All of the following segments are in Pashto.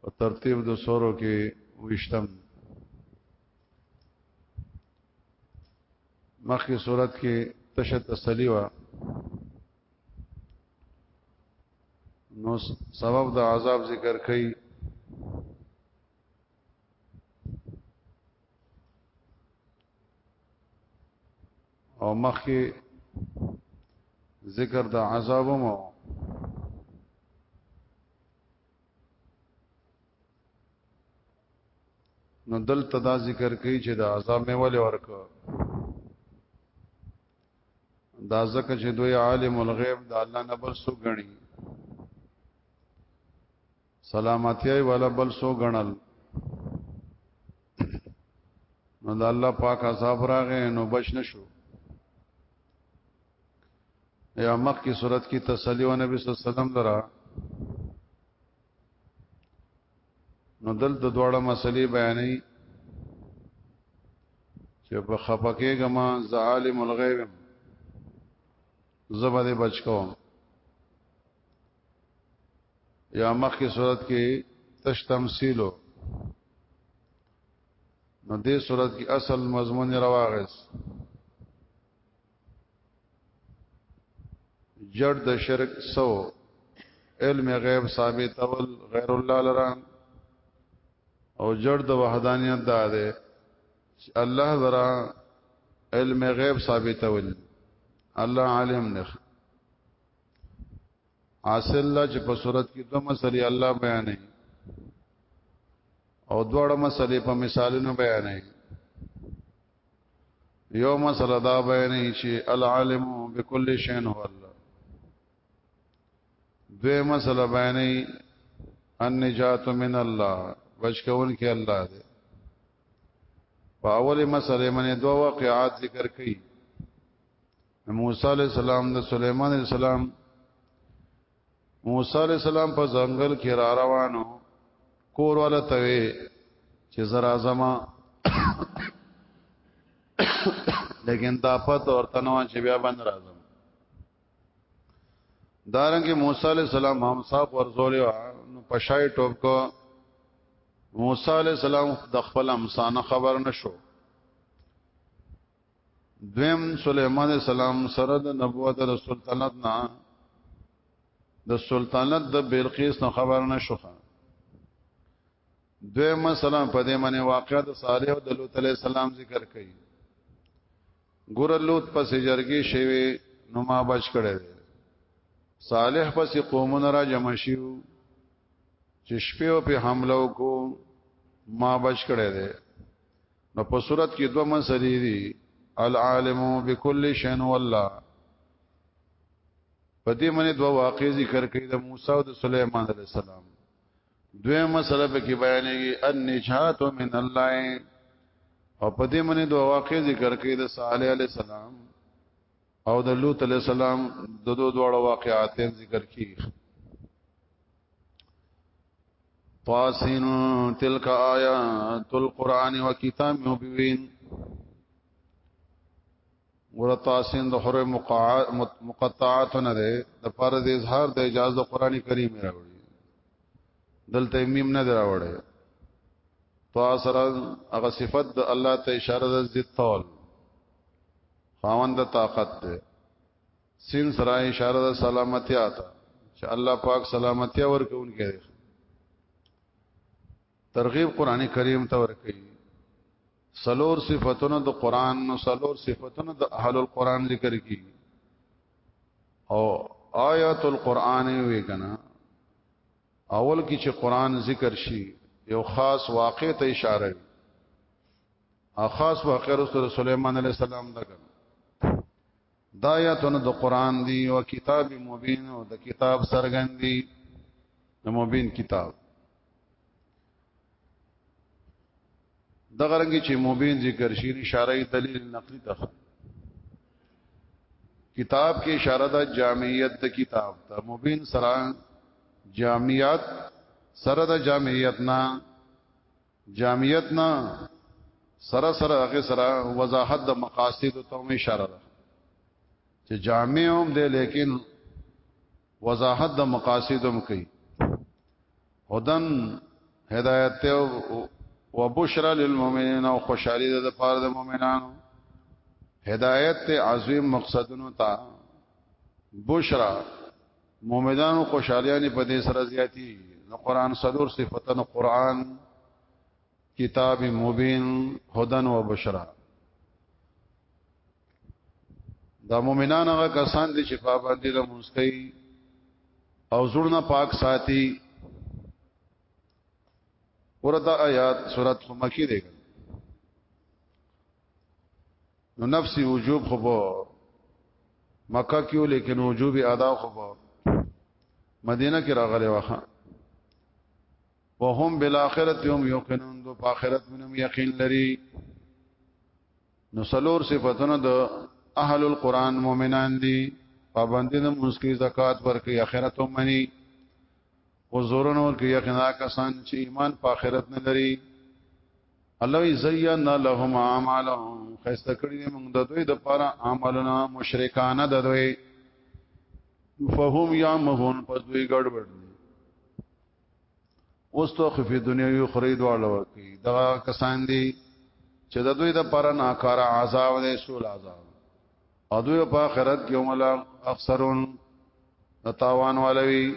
په ترتیب د سورو کې وشتم مخکې صورت کې تشه تسلی و نو سبب د عذاب ذکر کړي او مخکې ذکر د عذاب مو نو دل تدا ذکر کوي چې د عذاب مې ولې ورک دا ځکه چې دوی عالم الغیب د الله نه بل سو غني سلامتیای والا بل سو غنل نو د الله پاک عذاب راغې نو بچ نشو یا مخ کی صورت کی تسلی و نبی صلی الله علیه وسلم درا نو دل د دوړه مسلې بیانې چې په خپکه غما ظالم الغیب زبده بچ کوم یا مخ کی صورت کې تش تمثيلو نو دې صورت کې اصل مضمون راوغس جړ د شرک سو علم غیب ثابت اول غیر الله لران او جړ د وحدانیت دا ده چې الله ذرا علم غیب ثابت اول الله عالم نه حاصل لا چې په صورت کې دوه مسلې الله بیانې او دوړه مسلې په مثالونو بیانې یو مسله دا بیانې چې العالم بكل شیء هو الله دوه مسله بیانې النجات من الله بچکون کې الله دې په اول مسله باندې دوه واقعات ذکر کړي موسی علی السلام د سليمان علی السلام موسی علی السلام په ځنګل کې را روانو کور ولا توي چې زرا زما لیکن دا پته ورته نو چې بیا باندې راځم دارنګ موسی علی السلام هم صاحب ورزولې نو پشای ټوب کو موسی علی السلام د خپل امسانه خبر نشو دویم سليمان عليه السلام سره د نبوت د سلطنت نه د سلطنت د بلقیس نه خبر نشو دوی مثلا په دې باندې واقعات صالح او د لوط علیہ السلام ذکر کړي ګور لوط پسې جرګې شوی نو ما بچ کړي صالح پسې قومونه را جمع شیو چې شپې په حمله وکړو ما بچ کړي نو په صورت کې دوه مسلې دي العالم بكل شيء والله په دې باندې دوه واقع ذکر کړي د موسی او د سليمان عليه السلام دوه مسله په کې بیانېږي ان نجات من الله او په دې باندې دوه واقع ذکر کړي د صالح عليه السلام او د لوط علی السلام د دوه دوړو واقعات ذکر کی طاسین تلک آیات القرآن و کتاب مبین ګور تاسین د حر مقطعات نه ده د پر د اظهار د اجازه د قران کریم راوړي دلته میم نه دراوړي تو سره هغه صفت د الله ته اشاره د ذات تول خاوند طاقت ته سین سره اشاره د سلامتی آتا چې الله پاک سلامتی ورکون کې ترغیب قران کریم ته ورکړي سلور صفاتونه د قران نو سلور صفاتونه د اهل القران ذکر کی او آیات القران وی کنا اول کې چې قران ذکر شي یو خاص واقع ته اشاره خاص واقع رسول سليمان عليه السلام دغه دا آیاتونه د قران دی او کتاب مبین او د کتاب سرګن دی د مبین کتاب دغه رنګ چې مبین ذکر شي اشاره دلیل نقلی ته کتاب کې اشاره د جامعیت د کتاب ته مبین سره جامعیت سره د جامعیت نه جامعیت نه سره سره هغه سره وضاحت د مقاصد ته هم اشاره ده چې جامع هم دی لیکن وضاحت د مقاصد هم کوي هدن هدایت او وبشرا للمؤمنین او خوشالي ده د پاره د مؤمنانو هدایت ته عظیم مقصدونو ته بشرا مؤمنانو خوشالیانه په دې سره زیاتی نو قران سلور صفاتن قران کتاب مبین هدن و بشرا دا مؤمنان هغه کسان دي چې پابندي د مستقي او زړه پاک ساتي ورته آیات سورۃ مکی دی نو نفسي وجوب خو په مکه کې لیکن وجوب ادا خو په مدینه کې راغلی وخه وهم بالاخره هم یقینون دو په آخرت منم یقین لري نو سلور صفاتونه د اهل القران مؤمنان دي پابندي د مسکی زکات ورکي آخرت هم مني او زورن ورکي یقینا کسان چې ایمان په آخرت نه لري الله ای زینا لهم اعمالهم خسته کړی دی موږ د دوی د پاره عملنا مشرکان د دوی فهم یعمهون پس دوی ګډوډ دي اوس تو خفي دنیا یو خرید واړه ورکی دا کسان دي چې د دوی د پاره ناکار عذاب دی سول عذاب او دوی په آخرت کې هم لا اکثرون تاوان والوي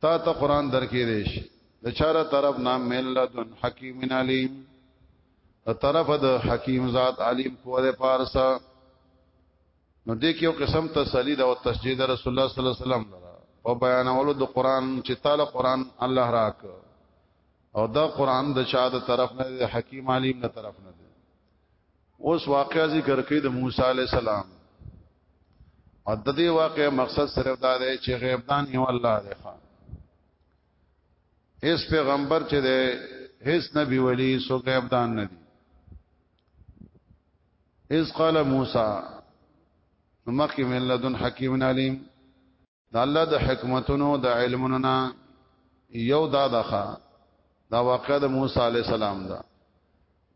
تا ته قران درکې دیش د چاره طرف نام ملذن حکیم علیم د طرف د حکیم ذات علیم کو د پارسا نو دې کې یو قسم تسلی دا او تسجید رسول الله صلی الله علیه وسلم په بیانولو د قران چې تعالی قران الله راک او دا قران د چا د طرف نه د حکیم علیم نه طرف نه اوس واقعا ذکر کوي د موسی عليه السلام او د دې واقع مقصد صرف دا دی چې غیب دان یو الله دی خان هیڅ پیغمبر چې دی هیڅ نبی ولی سو غیب دان نه دی اذ قال موسی مخکې من لدن حکیم علیم د الله د حکمتونو د علمونو نه یو دا دغه دا واقعه د موسی علی السلام دا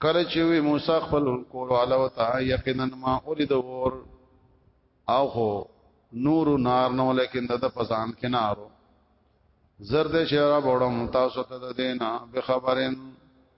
کله چې وی موسی خپل کور علا او ته یقینا ما اولید ور او خو نور نار نو لیکن د پسان کې نارو زرد شراب وړم تاسو ته دینا به خبرن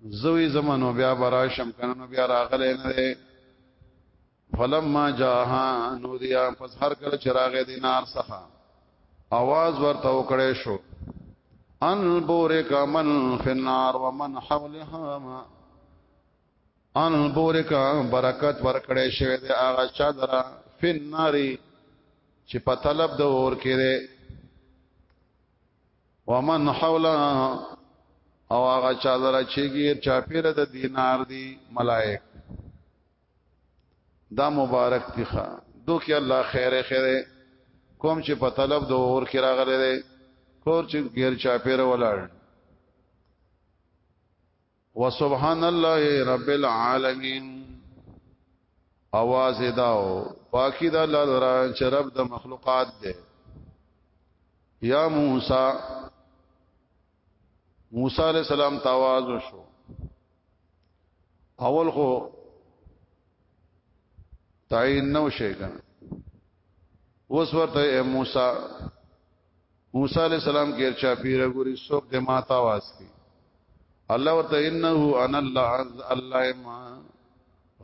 زوی زمانو بیا براشم کنه نو بیا راغله نه فلما جاها نو دیا پس هر کله چراغ دی نار څخه आवाज ورته وکړې شو ان بورک من فی النار ومن حولها ما ان بورک برکت ورکړې شوی دی هغه چا درا فی الناری چې په طلب د اور کې دی ومن حولا او هغه چا درا چیږي چا پیر د دینار دی ملائک دا مبارک دی ښا دوه کې الله خیر خیره کوم چې په طلب د اور کې راغله ده کور چې غیر چا پیر ولاړ وسبحان الله رب العالمین اواز داو پاکی دا الله درا چې رب د مخلوقات دی یا موسی موسی علیہ السلام تواز شو اول خو تعین نو شي کنه اوس ورته موسی موسی علی السلام غیر چا پیر ګوري څوک د ماته आवाज کوي الله ورته انه ان الله الله ما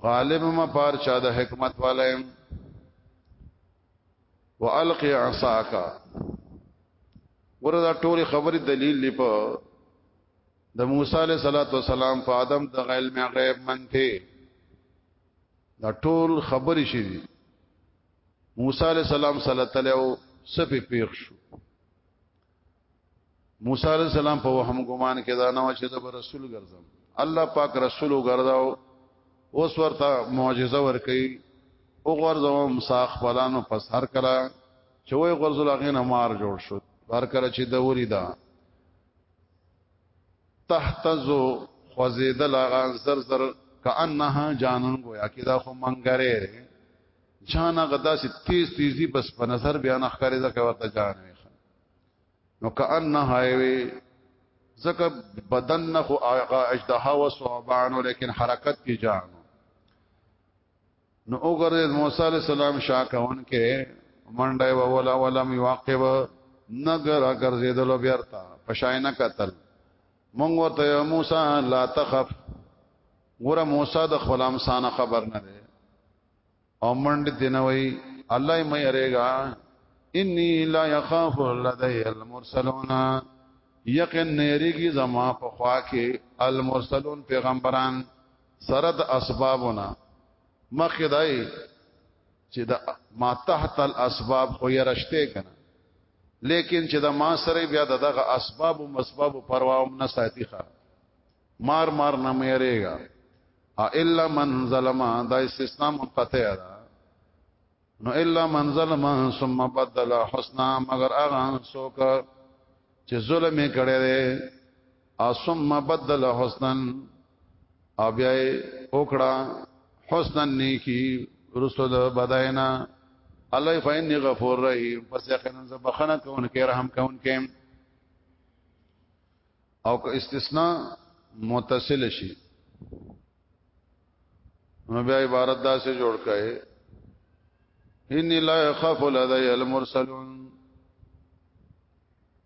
غالب ما پار چا د حکمت والایم والقي عصاك وردا ټول خبري دلیل لپا د موسی علیہ الصلوۃ والسلام په ادم د علم غیب منته دا ټول خبرې شې دي موسی علی السلام صلی الله علیه و سپه پیښ شو موسی علی السلام په وهم ګمان کې دا نه چې د رسول ګرځم الله پاک رسول ګرځاو اوس ورته معجزه ورکړي او غرزوم ساخ فلانو پس هر کله چې وای غرزل هغه نه مار جوړ شو هر کله چې د وری دا تحتزو خوزیدل هغه زر زر کانها جانن گویا کې دا خو منګره جان هغه داسې تیز تیزی بس په نظر بیا نه ښکارې ځکه ورته جان وي نو کأنها وي ځکه بدن نه خو هغه اجدها و صعبان لیکن حرکت کې جان نو وګرځید موسی علی السلام شاکون کې منډه و ولا ولم یعقب نګر ګرځیدل بیرته پښاینه قتل مونږ ورته موسی لا تخف ګوره موسی د خپل امسانه خبر نه دی او منډ دینوي الله مې یریګا انی لا یخاف لدی المرسلون یقین نیریږي زما په خوا کې المرسلون پیغمبران سره د اسبابونه مخه دای چې د ما تحت الاسباب خو یې رشته کنه لیکن چې د ما سره بیا دغه اسباب او مسباب پروا هم نه ساتي ښه مار مار نه مېریږي الا من ظلم دا استثناء منقطع ده نو الا من ظلم ثم بدل حسنا مگر هغه څوک چې ظلم یې کړی دی او ثم بدل حسنا او بیا وکړه حسنا نیکی رسو د بداینا الله فإني غفور رحیم پس یقینا زبخنه کون کې رحم کون کې او که استثناء متصل شي نو بیا عبارت دا سه جوړ کړي ان لا يخاف لدي المرسلون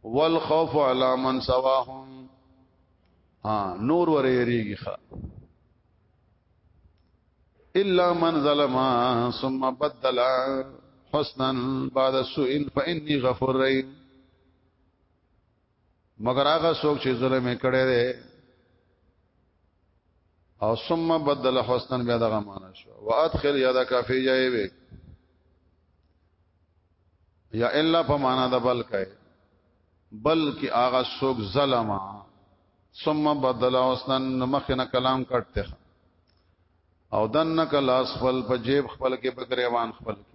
والخوف على من سواهم ها نور ور یریږي ښا الا من ظلم ثم بدل حسنا بعد سوء فاني غفور رحيم مگر هغه څوک چې ظلم کړي دي او ثم بدل حسنا بیا دغه معنا شو وادخل یدک فی جیبک یا الا په معنا د بل کای بلکې هغه څوک ظلم ثم بدل حسنا مخنه کلام کټته او دنک لاس خپل په جیب خپل کې په گریوان خپل کې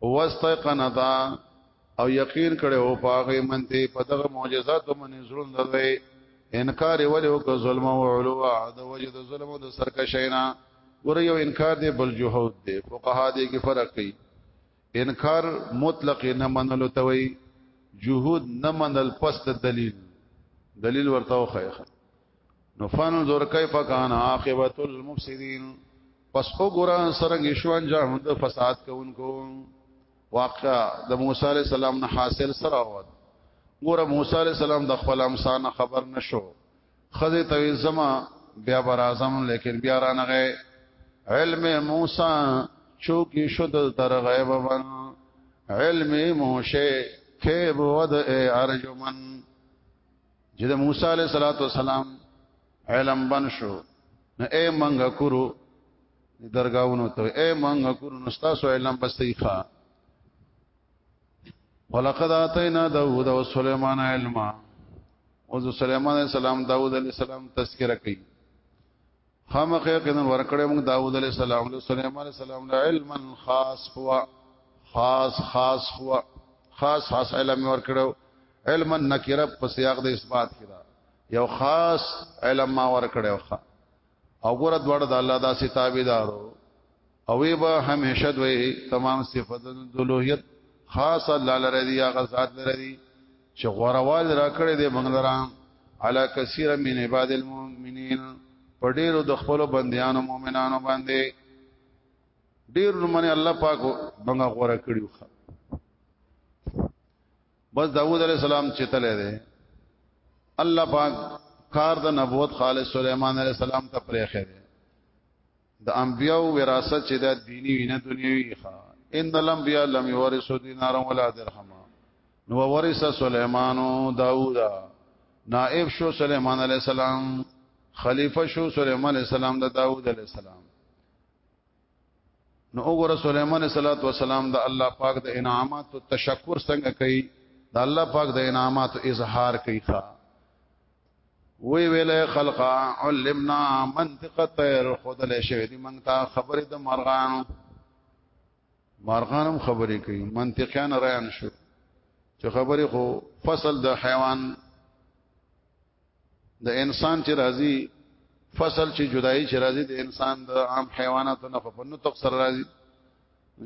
واستيقنتا او یقین کړي او پاغه منته په دغه معجزات باندې زړون دوی انکار ولې وک ظلم او علوا د وجد ظلم او د سرکشینا ور یو انکار دی بل جهود دی فقها دی کې فرق کوي انکار مطلق نه منلو ته وي جهود نه منل پس دلیل دلیل ورته وخیخه نو فانظر کیف کان عاقبت المفسدين پس وګورا سرنګ شوان جام د فساد کوونکو واقعا د موسی عليه السلام نه حاصل سره ووت ګوره موسی عليه السلام د خپل امسان خبر نشو خزه توي زما بیا بر اعظم لیکن بیا را نغه علم موسی چوکی شد تر غیب من علم موشه کیب ود ارجمن چې د موسی علیه صلوات و سلام علم بن شو نو اے منګ کورو درگاونو ته اے منګ کورو نو تاسو علم بسې ښا ولقد اتینا داوود او سليمان علما او سليمان عليه السلام داوود عليه السلام تذکرہ کوي خامخ یقینا ورکړې موږ داوود علیه السلام له سليمان علیه السلام له علم خاص هو خاص خاص هو خاص خاص علم ورکړو علم نکره په سیاق د اثبات کې دا یو خاص علم ما ورکړو او ګوره دوړ د الله داسې تابعدارو او وی به همیشه دوی تمام صفاتونه د لوهیت خاص الله لره دی هغه ذات لره دی چې غوروال را کړی دی موږ لره علا کثیر من عباد المؤمنین په ډیرو د خپل بندیانو مؤمنانو باندې ډیر منه الله پاک موږ غوړه کړیو بس داوود علیہ السلام چې تله دی الله پاک کار د نبوت خالص سليمان عليه السلام ته پرېخه دی د انبیاء وراثت چې د دینی وینه دنیوي ښا ان الانبیاء لم یورثوا دینارا ولا درهما نو ورث سليمان داوود نائب شو سليمان عليه السلام خلیفہ شو سليمان عليه السلام د داوود عليه السلام نو وګوره سليمان صلوات و سلام د الله پاک د انعامات او تشکر څنګه کوي د الله پاک د انعامات اظهار کوي ښا وی ویل خلق علمنا منطق طير خدل شوی دی مونږ ته خبره د مرغانو مرغانم خبرې کوي منطقيان رایان شو چې خبرې خو فصل د حیوان د انسان چې راځي فصل چې جدای چې راځي د انسان د عام حیواناتو نه په نو تک سره راځي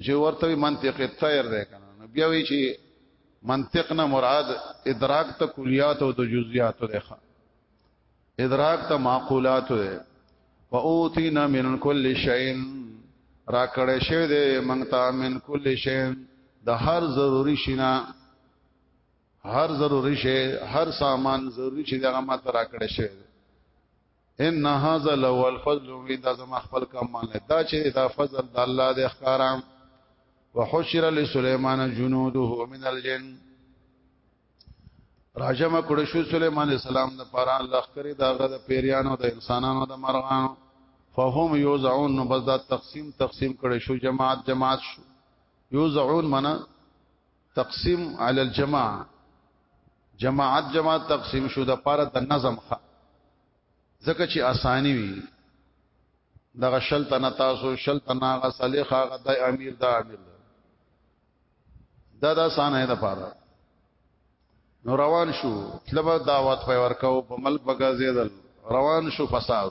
چې ورته منطق الطير ده کنه نو بیا وی چې منطق نه مراد ادراک ته کلیات او د جزئیات ده ادراک ته معقولات ده و اوتینا من کل شیء را کړه شه ده منتا من کل شیء د هر ضروری شینا هر ضروری شی هر سامان ضروری شی دغه ماته را کړه شه ان هاذا لو الفضل وی دا زما خپل کمال نه دا چې دا فضل د الله د اخکارام وحشر لسليمان جنوده من الجن راجم کړه شو سليمان عليه السلام د پاره لخرې داغه د پیریانو د انسانانو د مرغانو فهم یوزعون نو بس دا تقسیم تقسیم کړي شو جماعت جماعت شو یوزعون معنا تقسیم علی الجماعه جماعت جماعت تقسیم شو د پاره د نظم خ زکه چې اسانی وي دغه شل تنه تاسو شل تنه غ صالح غ د امیر د امیر دا دا سانه ده پاره نو روان شو طلب دعوت په ورکاو په ملک بغازیدل روان شو فساد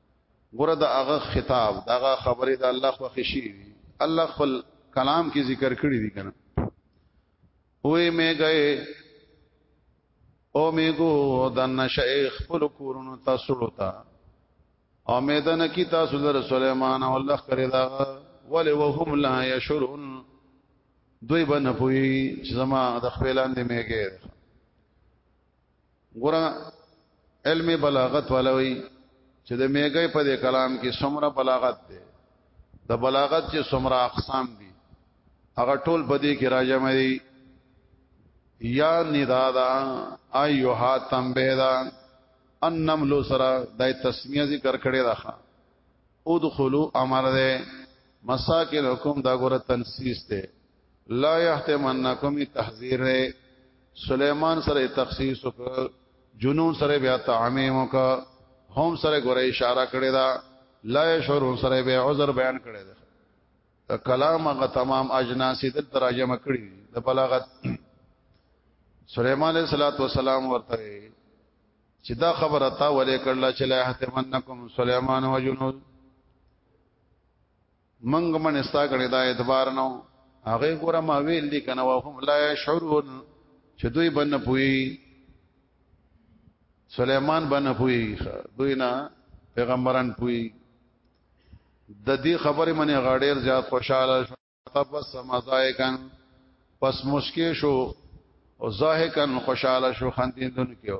ګوره د هغه خطاب دا هغه خبره د الله خو خشي الله خپل کلام کې ذکر کړی دی کنه وې مې گئے او مې ګو د نشیخ خپل کورونو تاسو لوتا او مې د نکی تاسو در سليمان او الله کړی دا ول وهم لا يشرون دوی بنه پوي چې زما د خپلان دې مې ګئے ګوره علم بلاغت ولوي چې د میګي په دې کلام کې څومره بلاغت دی د بلاغت چې څومره اقسام دي هغه ټول په دې کې راجم دي یا ندادا ایوها تنبیدا انم لو سرا دای تسمیه ذکر کړي راخه ادخلوا امر ده مساکن حکم دا ګوره تنسیس ده لا يحتمنكم تحذير سليمان سره تخصیص وکړ جنون سره بیا تعمیم وکړ هم سره ګوره اشاره کړی دا لا يشعرون سره بیا عذر بیان کړی دا ته کلام غ تمام اجناس د ترجمه کړی د بلاغت سليمان عليه الصلاه والسلام ورته چې دا خبره تا ولې کړل چې لا يحتمنكم سليمان وجنود منګ من استا کړی دا اعتبار نو هغه ګوره ما ویل دي کنه وهم لا شعورون چې دوی بن پوي سليمان بن پوي دوی نه پیغمبران پوي د دې خبرې منې غاډیر زیات خوشاله شو تبسم ضایکن پس مسکی شو او ضاحکن خوشاله شو خندیندون کېو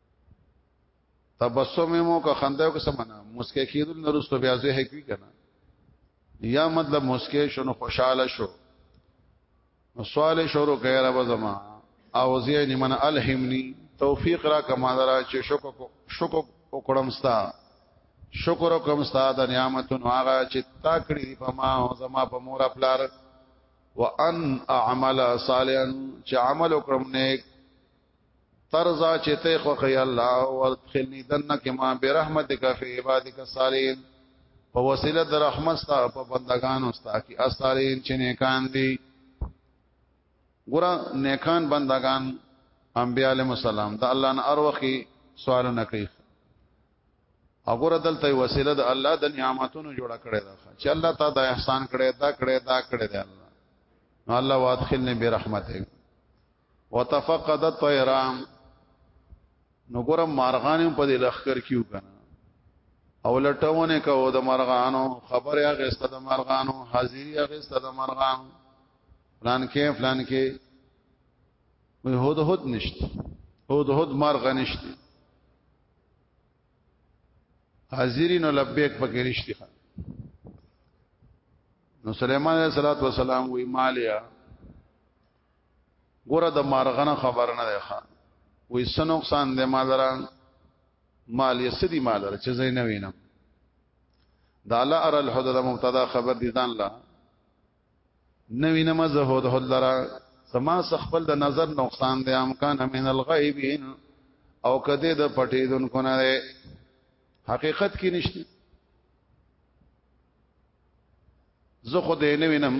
تبسم مو که خندایو که سمنا مسکه کیدل نرستو بیا زه هک وی کنه یا مطلب مسکه شنو خوشاله شو نو سوال شروع کړه رب زما او زی نیمن الهمنی توفیق را کما درا چې شکر شکر وکړم ستا شکر وکم ستا د نعمتونو هغه چې تا کړی په ما او زما په مور خپلار وان اعمل صالحا چې عمل وکړم نیک ترزا چې ته خو خي الله ورخلني دنه کما برحمتک فی عبادک الصالحین په وسیله د رحمت ستا په بندگانو ستا کې اصالین چې نیکان دي ګور نیکان بندگان انبیاء علیهم السلام د الله نه اروخي سوال نه کوي اګور دلته وسیله د الله د نعمتونو جوړ کړي دا چې الله تا د احسان کړي دا کړي دا کړي دی الله نو الله وادخلني برحمتک وتفقد الطيرام نو ګورم مارغان په دې لخر کیو کنه او لټونه کو د مارغانو خبر یا غسته د مارغانو حاضری یا غسته د مارغانو فلان کې فلان کې وي هود هود نشته هود هود مارغ نشته حاضری نو لبیک پکې نشته نو سليمان عليه الصلاه والسلام وی مالیا ګوره د مارغنه خبر نه ده ښا وې سنوقصان دې مالران مال یې سدي مالره چې زین وینم دا لا ار الحدود مبتدا خبر دي ځان لا نوی نماز هود هود لرا سما سخبل د نظر نقصان دی امکان من الغیبین او کده د پټې دن کو نه حقیقت کې نشته زه خو دې نه وینم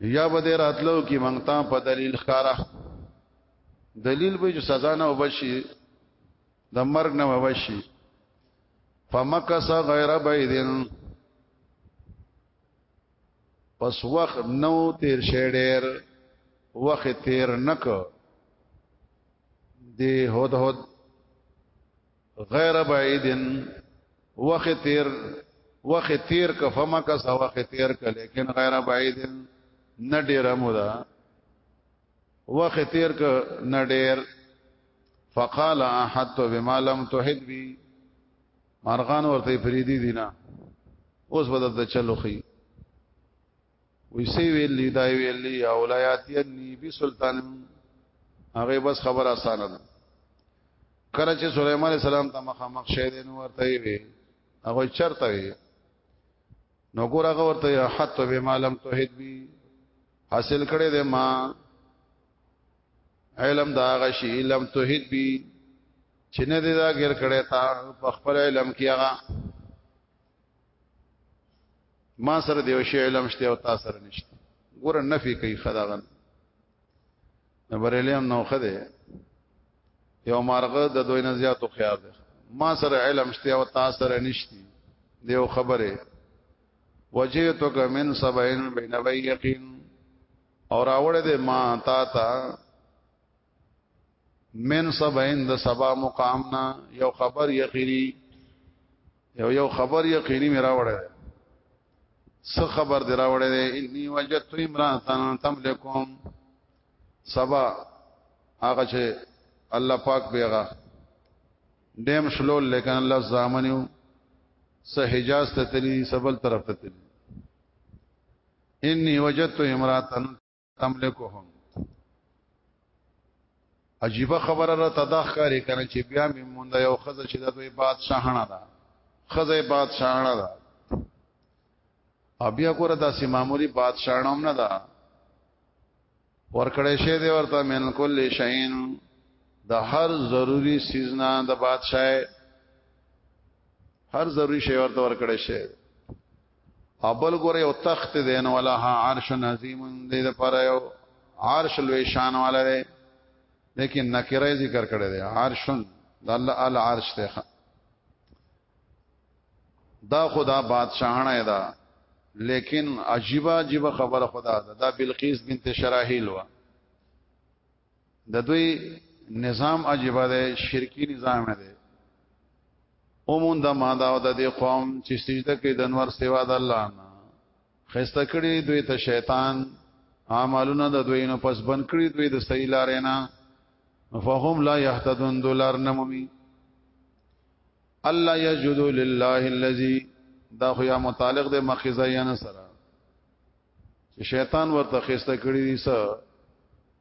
یا به دې راتلو کې مونږ ته په دلیل ښکارا دلیل به چې سزا نه وبشي د مرګ نه وبشي فمکس غیر بيدن پس وخت نو تیر شې ډېر وخت تیر نک دی هود هود غیر بعیدن وخت تیر وخت تیر ک فما کا سا وخت تیر ک لیکن غیر بعیدن نه ډیر مودا وخت تیر ک نه ډیر فقال احدت بما لم تحد بي مارغان ورته فریدي دي نه اوس بدل د چلو خي وی سی ویلی دای ویلی یا ولایاتی انی بی سلطان هغه بس خبر اسانه ده کله چې سليمان عليه السلام ته مخامخ شه دین ورته وی هغه چرته وی نو ګور هغه ورته حت به معلوم توحید بی حاصل کړي د ما علم دا غشي علم توحید بی چې نه دی دا غیر کړي تا په خپل علم کې هغه ما سره دیو شی علم شته او تاسو سره نشته ګور نفي کوي خداغن بریلیم نو خده یو مارغه د دوی نه زیاتو خیال ده ما سره علم شته او تاسو سره نشته دیو خبره وجئتک من سبعین بین بیقین اور اوړ دې ما تا تا من سبعین د سبا مقامنا یو خبر یقینی یو یو خبر یقیني میرا وړه س خبر دی راوړی دی انی وجدت امراتن تملکم سبا هغه چې الله پاک بیغه دیم شلو لیکن الله زامنیو سه حجاز ته تلی سبل طرف ته تلی انی وجدت امراتن تملکهم عجیب خبره را تداخ کاری کنه چې بیا مې مونږ یو خزه چې د دوی بادشاہانه ده خزه بادشاہانه ده بیا ګوره دا سي معمولی بادشاہانه هم نه ده ورکړې شه دی ورته من کل شین د هر ضروری سیزنا د بادشاہ هر ضروری شی ورته ورکړې شه ابل ګور یو تخت دین ولا عرش عظیم دې د پر یو عرش لوی شان والا دی لیکن نکره ذکر کړی دی عرش د الله ال عرش ته دا خدا بادشاہانه دا لیکن عجیبه عجیبه خبره خدا دا, دا بلقیس بنت شراحیل وا د دوی نظام عجیب دی شرکی نظام دی اومون د ماده او د دې قوم چې سجده کوي د انور سیوا د الله نه خسته کړي دوی ته شیطان اعمالونه د دوی نو پس بن کړي دوی د صحیح لارې نه فهم لا يهتدون دولار نمومي الله يجد لله الذي دا خو یا متعلق د مخزه یا نصر چې شیطان ورته خسته کړی دی سره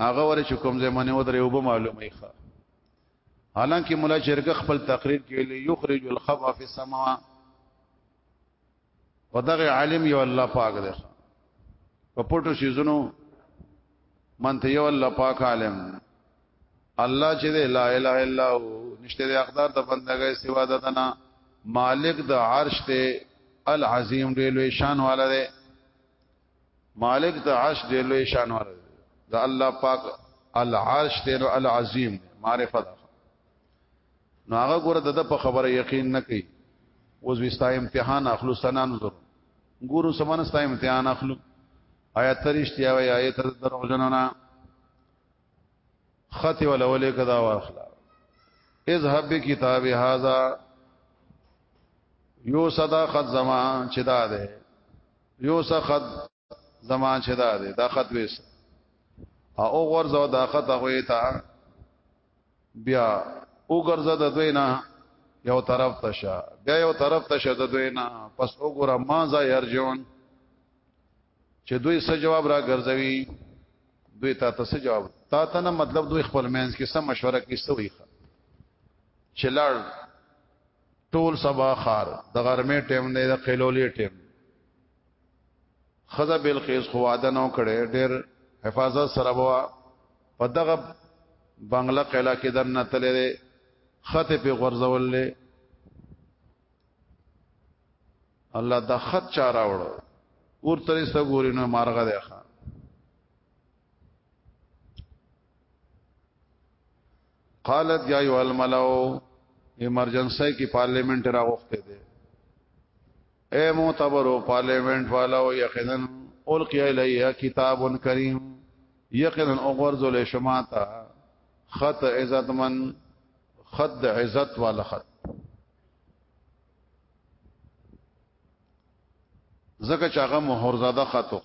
هغه ور چې کوم ځای باندې ودرې وب معلومه ښه حالانکه مولا شرک خپل تقریر کې لې یخرج الخبا فی السما ودغه عالم یو الله پاک دی په پټو شیزونو منته یو الله پاک عالم الله چې دی لا اله الا هو نشته د اقدار د بندګۍ سوا د دنا مالک د عرش ته العظیم دی لوی شان والا دی مالک د عرش دی لوی شان ور د الله پاک العرش دی نو العظیم معرفت نو هغه ګوره د په خبره یقین نه کوي اوس وستا امتحان اخلو سنان زر ګورو سمانه ستا امتحان اخلو آیا ترشتیا وی آیا تر دروغ جنونه خط ولولې کدا واخلا اذهب بكتاب هذا یو صدا خط زما چې دا ده یو څه خط زمان چې دا دی دا خط وېس او غرزو دا خط هغه ته بیا وګرځه د دوی نه یو طرف ته شه بیا یو طرف ته شه د دوی نه پس وګوره ما ځا یرجون چې دوی څه جواب را ګرځوي دوی تا ته څه جواب تا ته نه مطلب دوی خپل مینس کې سم مشوره کې سوې چې لړ ټول سبا خار د غرمې ټیم نه د قیلولې ټیم خزه بلخیس خو واده نو کړي ډېر حفاظت سره بوا په دغه بنگله قلا کې دنه تللې خط په غرزولې الله دا خط چا راوړ ور ترې ستا ګوري نو مارغه دی ښا قالت یا ایو الملو ایمرجنسی کی پارلیمنت را غوښته دي اے معتبرو پارلیمنت والو یقینا القی الیه کتاب کریم یقینا اوغرزل شما تا خط عزت من خط عزت والا خط زکه چاغه مهرزاده خطو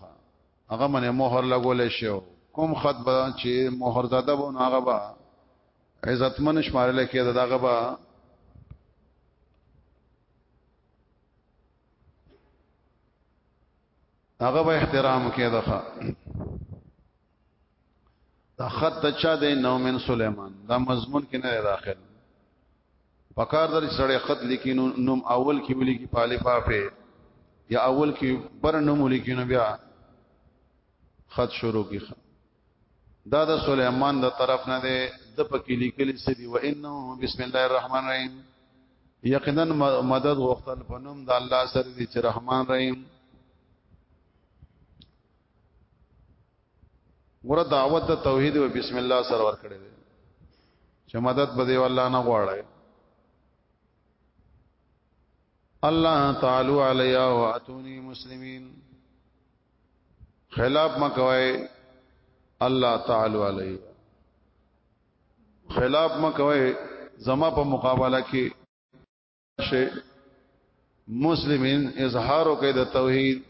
هغه منه مہر لګول شي کوم خط به چې مہر زده و نو هغه به عزتمن شمارل کېده داغه به هغه به احترام کېده ښا دا خط چا دی نو من سليمان دا مضمون کې نه داخل پکار در سړی خط لیکي نو نوم اول کې ولي کې پاله پاپه یا اول کې بر نوم ولي کې نو بیا خط شروع کی دا د سليمان د طرف نه ده د پکې لیکل سدي و انه بسم الله الرحمن الرحیم یقینا مدد وختل پنوم د الله سره دي چې رحمان رحیم ګوره دعوت د توحید او بسم الله سره ور کړی دی چې مدد به دی الله نه غواړي الله تعالی علیا و اتونی مسلمین خلاف مکوي الله تعالی علی خلاف مکوي زما په مقابله کې شي مسلمین اظهار کوي د توحید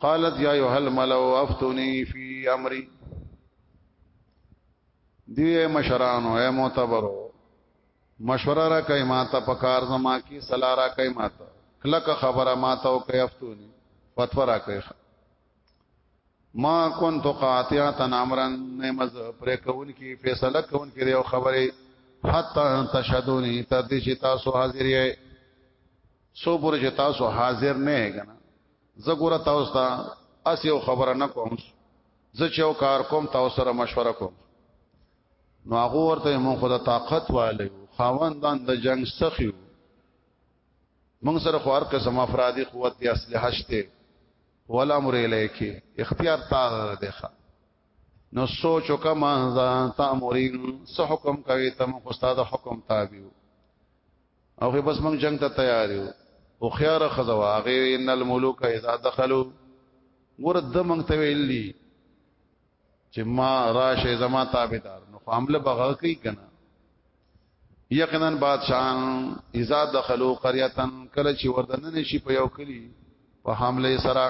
قالت یا ایها الملأ افتونی فی امری دی مشرانو اے معتبرو مشوره را کوي ما ته پکار زما کی صلاح را کوي ما ته کلک خبره ما ته او کوي افتونی فتوا را کوي ما كنت قاطعا امرا نمز پر کون کی فیصله کون کی یو خبره حتا تشهدونی تر دې چې تاسو حاضر یې سو پر چې تاسو حاضر نه یې کنه زګور تاسو ته اس یو خبره نه کوم زه چې یو کار کوم تاسو سره مشوره کوم نو هغه ورته مون خدا طاقت والي خواندان د جنگ سخیو مونږ سره خو هر قسم افرادي قوت یا اسلحه شته ولا مر الیک اختیار تا دیخه نو سوچ وکم ذا تامرین سو حکم کوي تم خو استاد حکم تابع او که بس موږ جنگ ته تیار یو او خيار خزوا غي ان الملوک اذا دخلوا ورد موږ ته ویلي چې ما راشه زما تابعدار نو عمل بغا کوي کنه یقینا بادشاہان اذا دخلوا قريه کله چې وردننه شي په یو کلی په حمله سره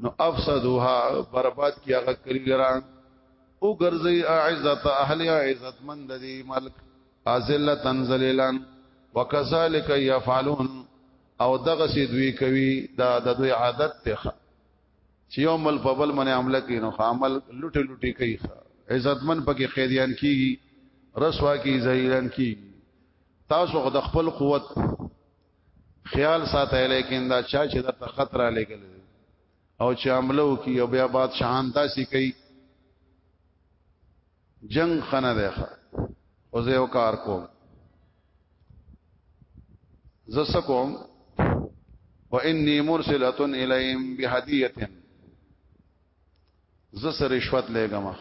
نو افسدوها برباد کی هغه کلی لرا او ګرځي عزت اهل عزت مند دي ملک ازلتن ذلیلن وکذالک یفعلون او دغه سي دوی کوي دا د دوی عادت ته چې یو مل په بل باندې عمل کوي نو عمل لټي لټي کوي عزتمن پکې قیدیان کیږي رسوا کی ذلیلان کیږي تاسو د خپل قوت خیال ساته لیکن دا چا چې د خطر لګل او چې عملو کی او بیا بادشاہان تاسو کوي جنگ خنه ده خو او زه یو کار کوم زه سکوم واني مرسله اليهم بهديه زه سره رشوت لګم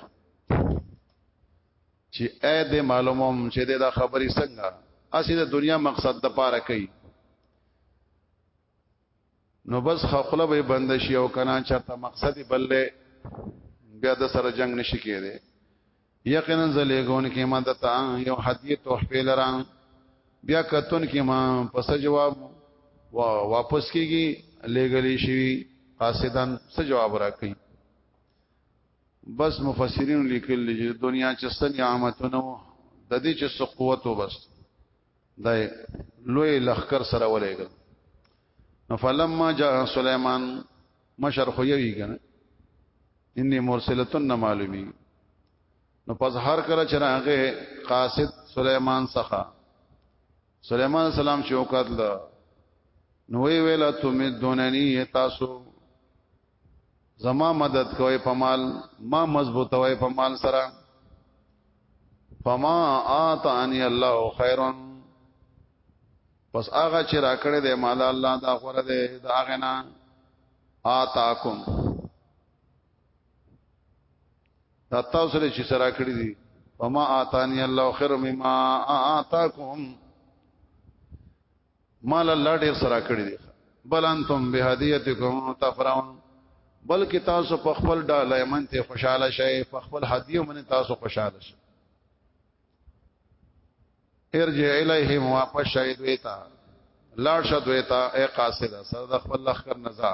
چې اې دې معلوموم چې دا خبرې څنګه اسی د دنیا مقصد د پاره کوي نو بس خپل به بند شي او کنا چرته مقصد بل بیا د سره جنگ نشي کېده یقینا زلیګون کې ما دتا یو هدیه تحفه لرم بیا کتون کې ما پس جواب وا واپس کیږي لګلی شي قاصدن څه جواب راکړي بس مفسرین لیکل چې دنیا چې سن نعمتونو د دې چې قوت وبست د لوی لخر سره ولېګل نو فلما جاء سليمان مشر خو یوی کنه انی مرسلتن معلومی نو پس هر کله چې راغه قاصد سليمان څخه سليمان السلام چې وکړل نو وی ویلا تم دوننی تاسو زما مدد کوي په مال ما مضبوطوي په مال سره فما آتانی الله خیر پس هغه چې راکړې دې مال الله دا غره دې دا غنا آتاکم دا تاسو لري چې سره کړی دي فما آتانی الله خیر مما آتاکم مال الله ډیر سره کړی دی بل انتم بهدیتکم تفرعون بلکې تاسو په خپل ډالۍ منته خوشاله شئ په خپل هدیه منته تاسو خوشاله شئ ارجع الیهم واپس شئ دویتا لاړ شئ دویتا اے قاصد سره د خپل لخر نزا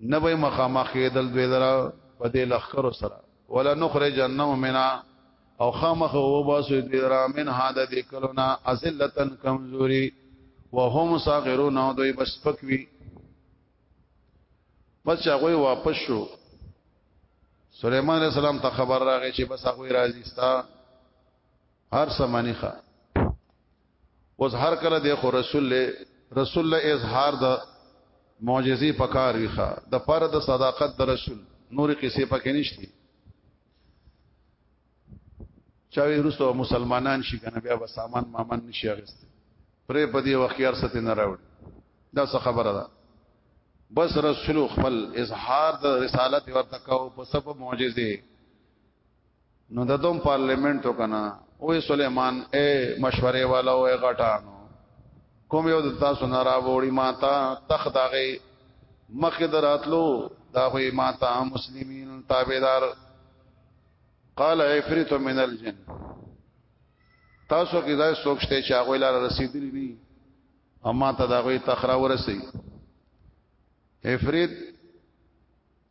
نه به مخامخ کېدل دوی درا په دې لخر سره ولا نخرجنهم منا او خامخ او باسو دوی درا من هاده دې کلونا ازلتن کمزوري وهم صاغرون او دوی بس پکوي پس هغه واپس شو سليمان عليه السلام ته خبر راغی چې بس هغه راځي ستا هر سمانی ښا اوس هر کله د خو رسول له رسول له اظهار د معجزې پکار وی ښا د پر د صداقت د رسول نور قصې پکې نشته چاوي رسو مسلمانان شي کنه بیا به سامان مامن نشي اغست پرې په دې وخت یار ست نه راوړ دا څه خبره ده بس رسول خپل اظهار د رسالت ورته کاو په سب معجزه نو د دوم پارلیمنت تو کنه او سليمان اے مشورې والا او غټانو کوم یو د تاسو نه را وړي ماتا تخداغي مخه دراتلو دا وي ماتا مسلمانین تابعدار قال عفريت من الجن تاسو کې دا سوچته چې هغه لار رسیدلی ني اما ته دا غوي تخرا ورسي عفريت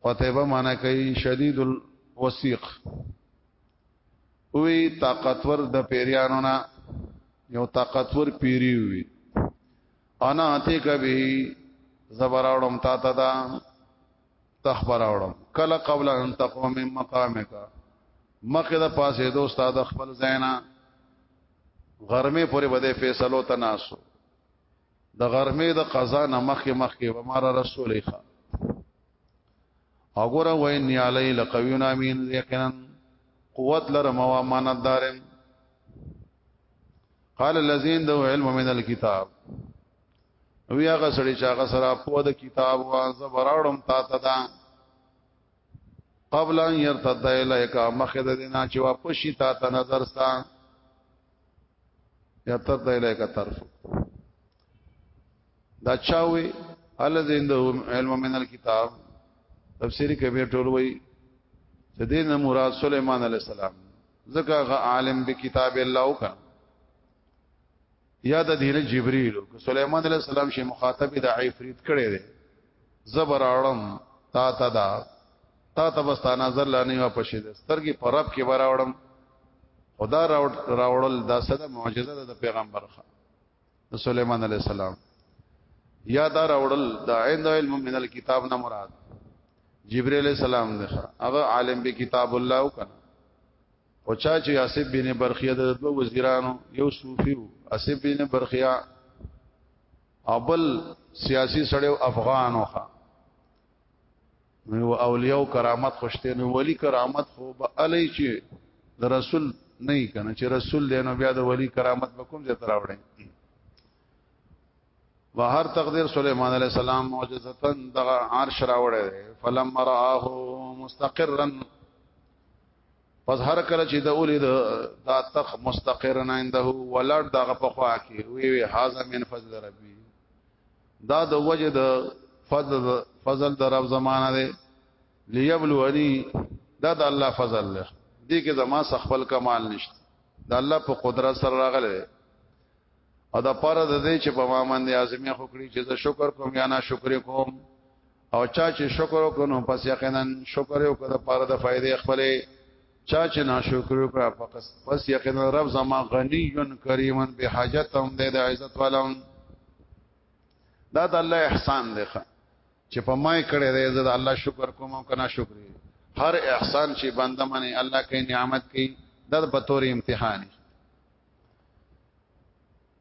قتيبه معنا کوي شدید الوثیق وی طاقتور د پیریانو نه یو طاقتور پیری وی انا اتی کبه زبراړم تا تا دا تخبراړم کله قبل ان تقوم من مقامک مخه د پاسه دو استاد خپل زینا غرمه پورې بده فیصلو تناسو د غرمې د قضا نه مخکې مخکې به مار رسولې ښه او ګوره وای نی علی لقویون امین یقینا قوت لرم او امانت دارم قال الذين ذو علم من الكتاب وی هغه سړي چې هغه سره په د کتاب او زبراړم تا ته دا قبل ان يرتد اليك مخد دنا چې واپس شي تا ته نظر ستا یا تر د الیک طرف دا چاوي الذين عندهم علم من الكتاب تفسیری کبیر ټول وای چې دین مراد سليمان عليه السلام ځکه غ عالم به کتاب الله وکا یا د دین جبريل کو سليمان عليه السلام شي مخاطب د عفريت کړي دي زبر اړم تا تا دا تا ته بس تا نظر لا نه واپسې د سترګې پر رب کې براوړم خدا راوړل دا صدا معجزه ده د پیغمبر خان د سليمان عليه السلام یا دا راوړل د عین علم من الكتاب نه مراد جبريل عليه السلام ده هغه عالم به کتاب الله وکړه او چا چې اسب بن برخیه د دوه وزیرانو یو صوفي اسب بن برخیه ابل سیاسی سړیو افغانو ښا نو اولیاء او کرامت خوشته نو ولی کرامت خو به علی چې د رسول نه کنه چې رسول دی نو بیا د ولی کرامت به کوم ځای تراوړي بهر تقدیر سليمان عليه السلام معجزه دغه عرش راوړی فلم راه مستقرا پس هر کله چې د اولید دا تخ مستقرا عنده ولړ دغه په خوا کې وی وی هاذا من فضل ربي دا د وجه د فضل فضل د رب زمانہ دی ليبلوني دا د الله فضل دی دې کې زما خپل کمال نشته د الله په قدرت سره راغلی او دا پاره د دې چې په ما باندې اعظمي خو کړی چې زه شکر کوم یا نه شکر کوم او چا چې شکر وکړو پس یقینا شکر یو کړه پاره د فائدې خپلې چا چې ناشکر وکړه پس یقینا رب زما غنی یون کریمن به حاجت هم دې د عزت والم دا د الله احسان دی چې په ما کړه دې زه د الله شکر کوم او کنا شکر هر احسان چې بنده منه الله کوي نعمت کوي د په تور امتحان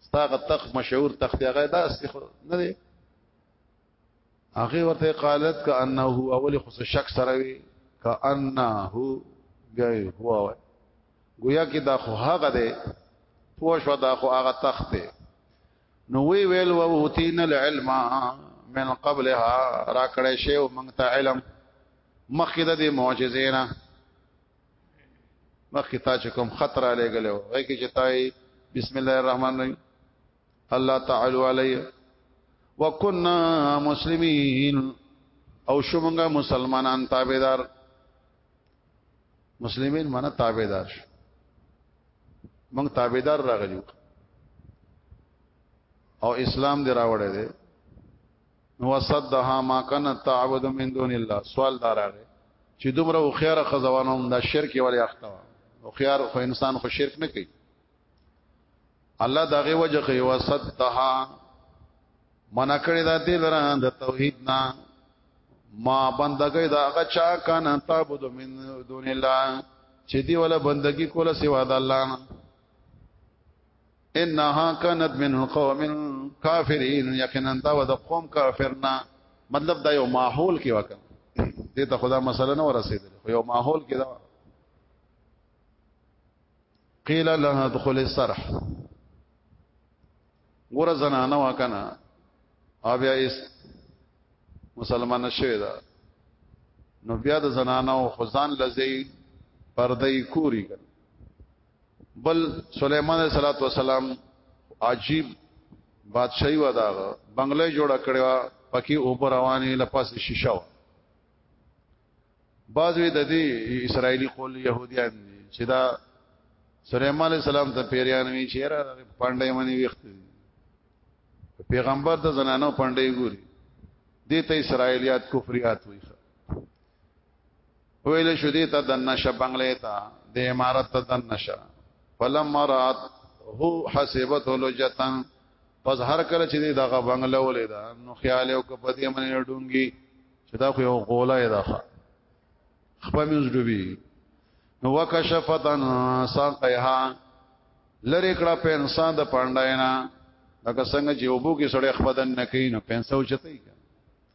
ستاغه تخ مشهور تخت هغه داس نه دی هغه ورته قالت ک انه هو اول خص شک سره وی ک انه هو گئی هو گویا کې دا خو هغه دی پوه شو دا خو هغه تخت دی نو وی ویل و اوتین العلم من قبلها را کړې شی او مونږ ته علم مخکې د معجزې نه مخکې تا چې کوم خطر علی غلو وای کې چې تای بسم الله الرحمن الرحیم الله تعالی علی وکنا مسلمین او شومنګا مسلمانان تابعدار مسلمین معنی تابعدار شو موږ تابعدار راغلیو او اسلام دی راوړی دی وصدها ما كانت تعبد من دون الله سوال دارغه چې دومره او خيار خزوانو هم دا شرک ولی اخته او خيار خو انسان خو شرک نه کوي الله داغه وجه کوي وصدها منا کړی دا دې لره د توحید نه ما بندګي دا هغه چا کان تعبد من دون الله چې دی ولا بندگی کوله سوا د الله نه انها كانت من القوم الكافرين یقینا دا و د قوم کافرنا مطلب دا یو ماحول کې وکړ دې ته خدا مسله نه ورسېدل خو یو ماحول کې دا قیل لها ادخل الصرح ګور زنانه وکنه او بیا اس مسلمان شوی دا نو بیا د زنانه او خزان لزی پردې کوری کړ بل سليمان عليه صلوات و سلام عجيب بادشاہي و دا بنگله جوړه کړې و پکې اوپر رواني لپاس شیشه و بعض وی د دې اسرایلی قول يهوديان چې دا سليمان عليه السلام ته پیریان وی چې را پاندای منی وخت پیغمبر د زنانو پاندای ګوري دته اسرایلیات کفریات وی ویل شو دې ته د نشه بنگلې ته د امارت ته د نشه فلم مرات هو حسبته لجتن پس هر کله چې دغه بنگله ولې دا نو خیال یو کو پدې منې ډونګي چې دا خو یو غولا یې دا خپل مز ډوبي نو وکشفتن ساقها لری کړه په انسان د پانداینا لکه څنګه چې وبو کې سړی خپدن نکې نو پنسو چتای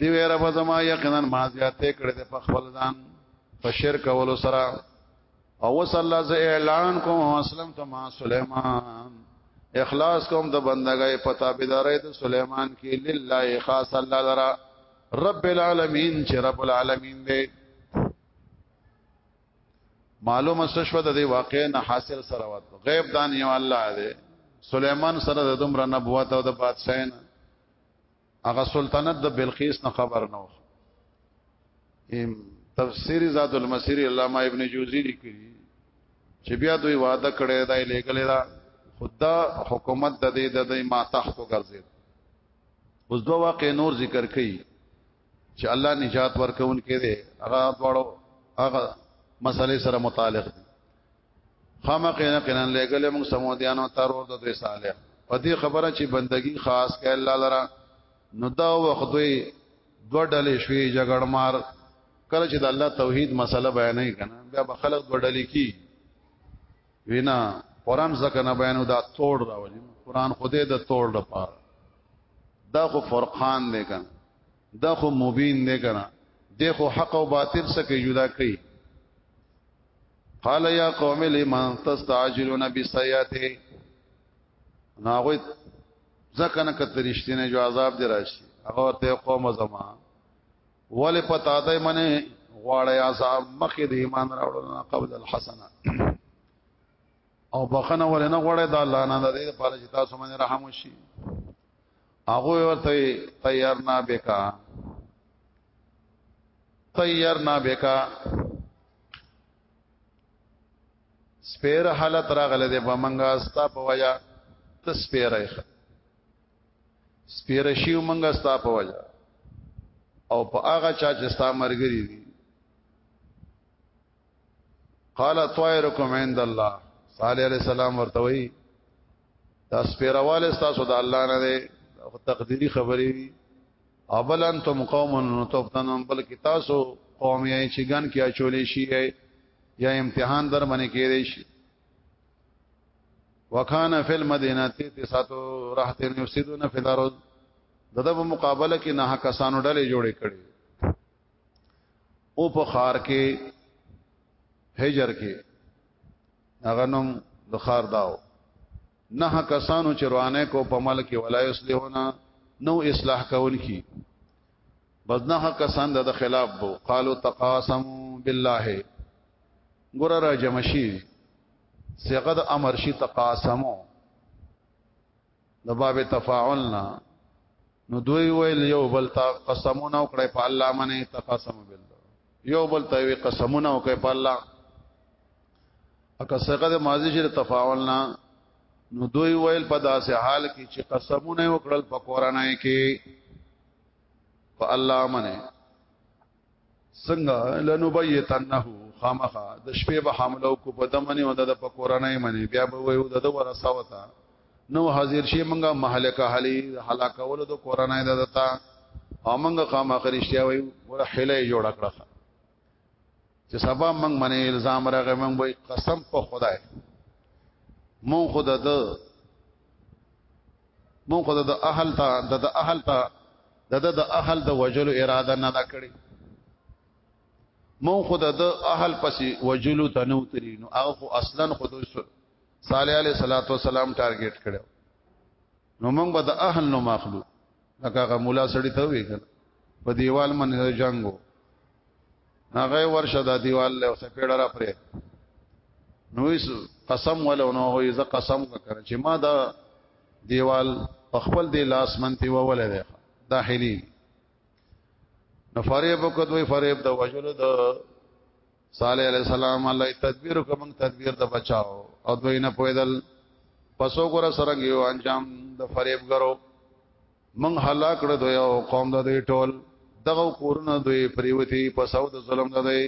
دی وی رب زما یقینا ما زیاته کړې ده په خپل ځان په شرک ولو سره او وصلی الله ز اعلان کوم اسلم ته ما سليمان اخلاص کوم د بندګۍ پتا بيدارې د سليمان کې لله خاص الله لرا رب العالمین چې رب العالمین دی معلومه شوه د دې واقع نه حاصل سره وات غیب دان یو الله دی سليمان سره د دومره نبوت او د بادشاہین هغه سلطنت د بلقیس نه خبر نه و تفسیر ذات المسیر علامه ابن جوزی لیکلی چې بیا دوی وعده کړی دا لګلې دا خدا حکومت د دې د دې ما تحت ګرځید اوس دوه واقع نور ذکر کړي چې الله نجات ورکون کې دي هغه دواړو هغه مسالې سره متعلق دي خامخینه کینن لګلې موږ سمودیانو تر ورته دوی صالح په دې خبره چې بندگی خاص کړه الله لرا نو دا وخت دوی دوه ډلې شوې جګړمار کله چې د الله توحید مسله بیانې کنا بیا به خلق دوه ډلې کی وینا قران ځکه نه بیانو دا توړ راولي قران خوده د توړ لپاره دا خو فرقان دی کنا دا خو مبین دی کنا د خو حق او باطل سره جدا کوي قال يا قوم لمن تستعجلون بسيئته ناغوی ځکه نه کته رښتینه جو عذاب دی راشي هغه ته قوم زما ولې پتا ده منه غواړی عذاب مخې د ایمان راوړل نه قبل الحسنه او بخنه ولې نه غواړی د الله نه د دې لپاره چې تاسو باندې رحم وشي هغه ورته تیار نه بکا تیار نه بکا سپیر حالت راغله دی په منګه استا په وجا ته سپیر ایخه سپیر شیو منګه استا په وجا او په هغه چا چې ستا مرګري دي قال طائركم عند الله صالح علیہ السلام ورته وی دا سپیرواله تاسو د الله نه دی تقدیری خبرې او بل انتم قوم تفتنون بلک تاسو قوم یې چې ګن کې اچولې شي یا امتحان در باندې کېږي شي وکانا فی المدینه تساتو رحت یفسدون فی الارض دغه په مقابله کې نه کسانو ډلې جوړې کړي او په خار کې هجر کې هغه نوم د خار داو نه کسانو چې روانه کو په مل کې ولا یصلحونا نو اصلاح کول کی بس نه کسان د خلاف بو قالو تقاسم بالله ګور را جمشی صيغه د امر شي تقاسمو د باب تفاعلنا نو دوی ویل یو بل تا قسمونه وکړي په الله باندې تقاسم بالله یو بل ته وی قسمونه وکړي په الله اکه څنګه د ماضی شری تفاولنا نو دوی ویل په داسې حال کې چې قسمونه وکړل په قرانه کې په الله منه څنګه لنبیتنه خامخه د شپې به حمله کو په دمنه او د په قرانه منه بیا به ویو د ورساوتا نو حاضر شي منګه مهلکه حلی هلاکول د قرانه دتا او منګه خامخه رښتیا ویو ور حلی جوړ کړه چې سبا موږ باندې الزام راغی موږ به قسم په خدای مون خود د مون خود د اهل ته د اهل ته د د اهل د وجلو اراده نه دا کړی مون خود د اهل پسې وجلو تنو تری نو هغه اصلا خود صالح علیہ الصلوۃ والسلام ټارګټ کړو نو موږ به د اهل نو مخلوق لکه هغه مولا سړی ته وی کړ په دیوال باندې جنگو هغه ورشه دا دیوال له اوسه پیړه را پرې نو ایس قسم ولو نو هو یز قسم وکړ چې ما دا دیوال په خپل دی لاس منتی ووله ده دا حلی نو فریب وکړ دوی فریب د وجل د صالح علیہ السلام الله تدبیر کوم تدبیر د بچاو او دوی نه پویدل پسو ګره سرنګ یو انجام د فریبګرو من هلاک کړ دوی او قوم د دوی ټول دغه کورونه دوی پریوتی پسو د ظلم د دوی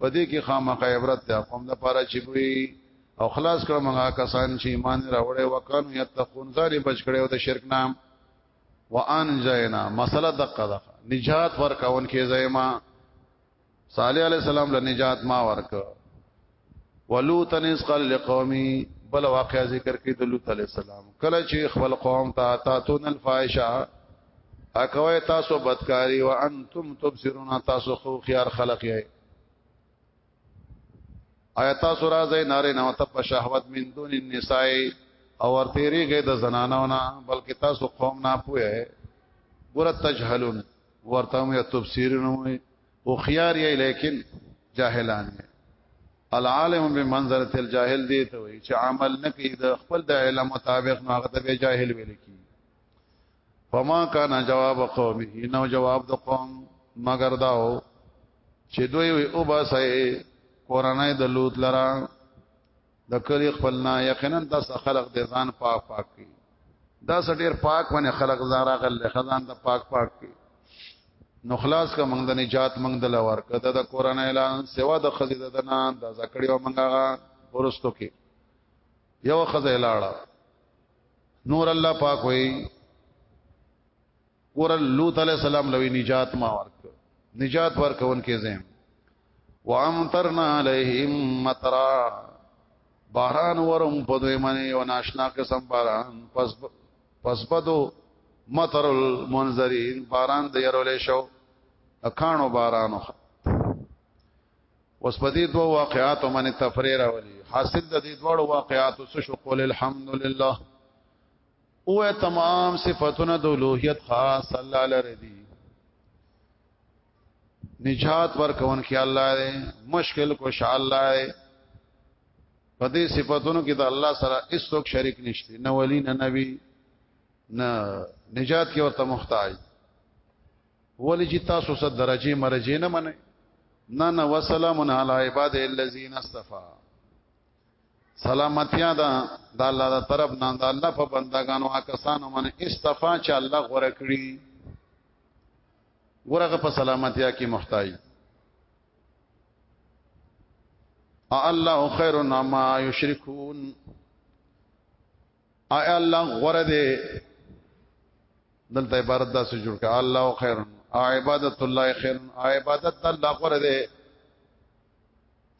پدې کې خامخا عبرت ده قوم د پاره چې دوی او خلاص کړه مغه کسان چې ایمان راوړې وکانو یتقون ځان بچ کړي او د شرک نام وان جاینا مسله دقه ده نجات ورکون کې زایما صالح علیہ السلام له نجات ما ورک ولوط نس قال لقومي بل واقع ذکر کې د لوط علیہ السلام کله چې خپل قوم ته تاتون الفائشه اکوي تاسو بدکاری وانتم تبصرون تاسو خو خيار خلق یې آیا تاسو راځي ناره نو ته په شهوت من دون النساء او ورتيري غي د زنانو نه بلکې تاسو قوم نه پوهه ګور تجهلون ورته مې تفسیر نه وي او خيار یې لیکن جاهلان یې العالم بمنزله الجاهل دی ته وي چې عمل نه کوي د خپل د علم مطابق نو هغه ته جاهل ویل کی فما کان جواب قومه نو جواب د قوم مگر داو چې دوی او باسه قرانه د لوط لرا د کلی خپل نه یقینا تاسو خلق د ځان پاک پاک کی دا سټیر پاک باندې خلق زارا غل خزان د پاک پاک کی نو خلاص کا موږ د نجات موږ د لور کده د قران اعلان سوا د خزید د نه د زکړیو موږه ورستو کې یو خزه لاړه نور الله پاک وای ګور لوط علی السلام لوی نجات ما ورک نجات ورکون کې زم وامطرنا علیهم مطرا باران ورم په دوی باندې او ناشنا قسم باران پس پس بدو مطر المنذرین باران د يرولې شو اکانو بارانو اوس په دې دوه واقعاتو باندې تفریح راولي حاصل د دې دوه واقعاتو څه شو قول الحمدلله او تمام صفاتونه د الوهیت خاص الله لره دي نجات ورکون کې الله دی مشکل کو شا الله دی په دې صفاتونو کې د الله سره هیڅوک شریک نشته نه ولی نه نبی نه نجات کې ورته محتاج ولی چې تاسو سره درجه مرجه نه منئ نه نه وسلام علی عباد الذین اصطفى سلامتیا ده د الله د طرف نه د الله په بندگانو آکسانو باندې استفا چې الله غوړه کړی ورغه په سلامتیا کې محتاج الله خیر ما یشرکون اي الله غره دې دلته عبارت داسې جوړ کړه الله خیر عبادت الله خیر عبادت الله غره دې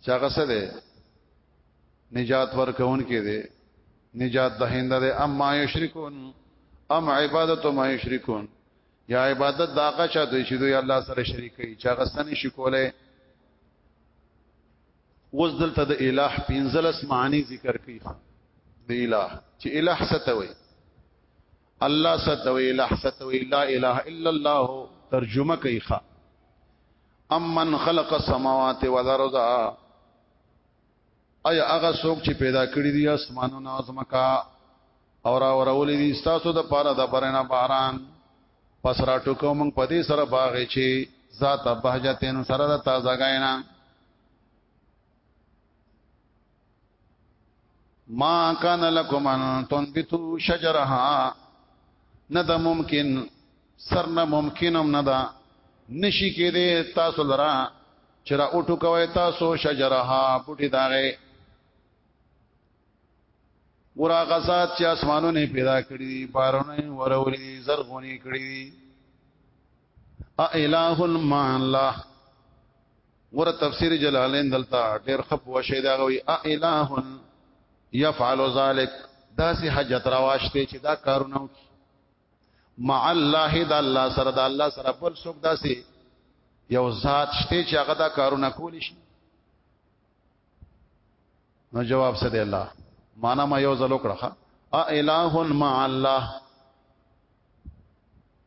چا غسه ده نجات ورکون کې ده نجات دهنده ده اما یشرکون ام عبادت ما یشرکون یا عبادت داغه چا دوی چې دوی الله سره شریک کوي چا غسنې شکولې وز دلته د الہ پنځلس معنی ذکر کړي د الہ چې الہ څه ته وایي الله ستوي لا ستوي لا اله الا الله ترجمه کوي ښا امن خلق السماوات والارض اي هغه څوک چې پیدا کړی دي اسمانونه او زمکا اور اورولې دي تاسو د پاره د برنا باران پس را ټکو موږ په دې سره باغ چې ذات بهجتن سره د تازه غاینا ما کان لکم ان تنبتو شجرها نه دا ممکن سرنا ممکنم نه دا نشی کې دې تاسو لرا چر اوټو کوي تاسو شجرها پټي داغه ګور هغه ذات چې اسمانونه پیدا کړی دي بارونه وروري دي زرغوني کړی دي ا الہ ما الله ور تفسیر جلالین دلته ډیر خپ وشه دا غوي ا الہ يفعل ذلک دا سي حجت راواشته چې دا کارونه وکي مع الله د الله سره د الله سره بل څوک دا سي یو ذات شته چې هغه دا کارونه کولی شي نو جواب څه دی الله معنا ما یو ځل وکړه ا الہ مع الله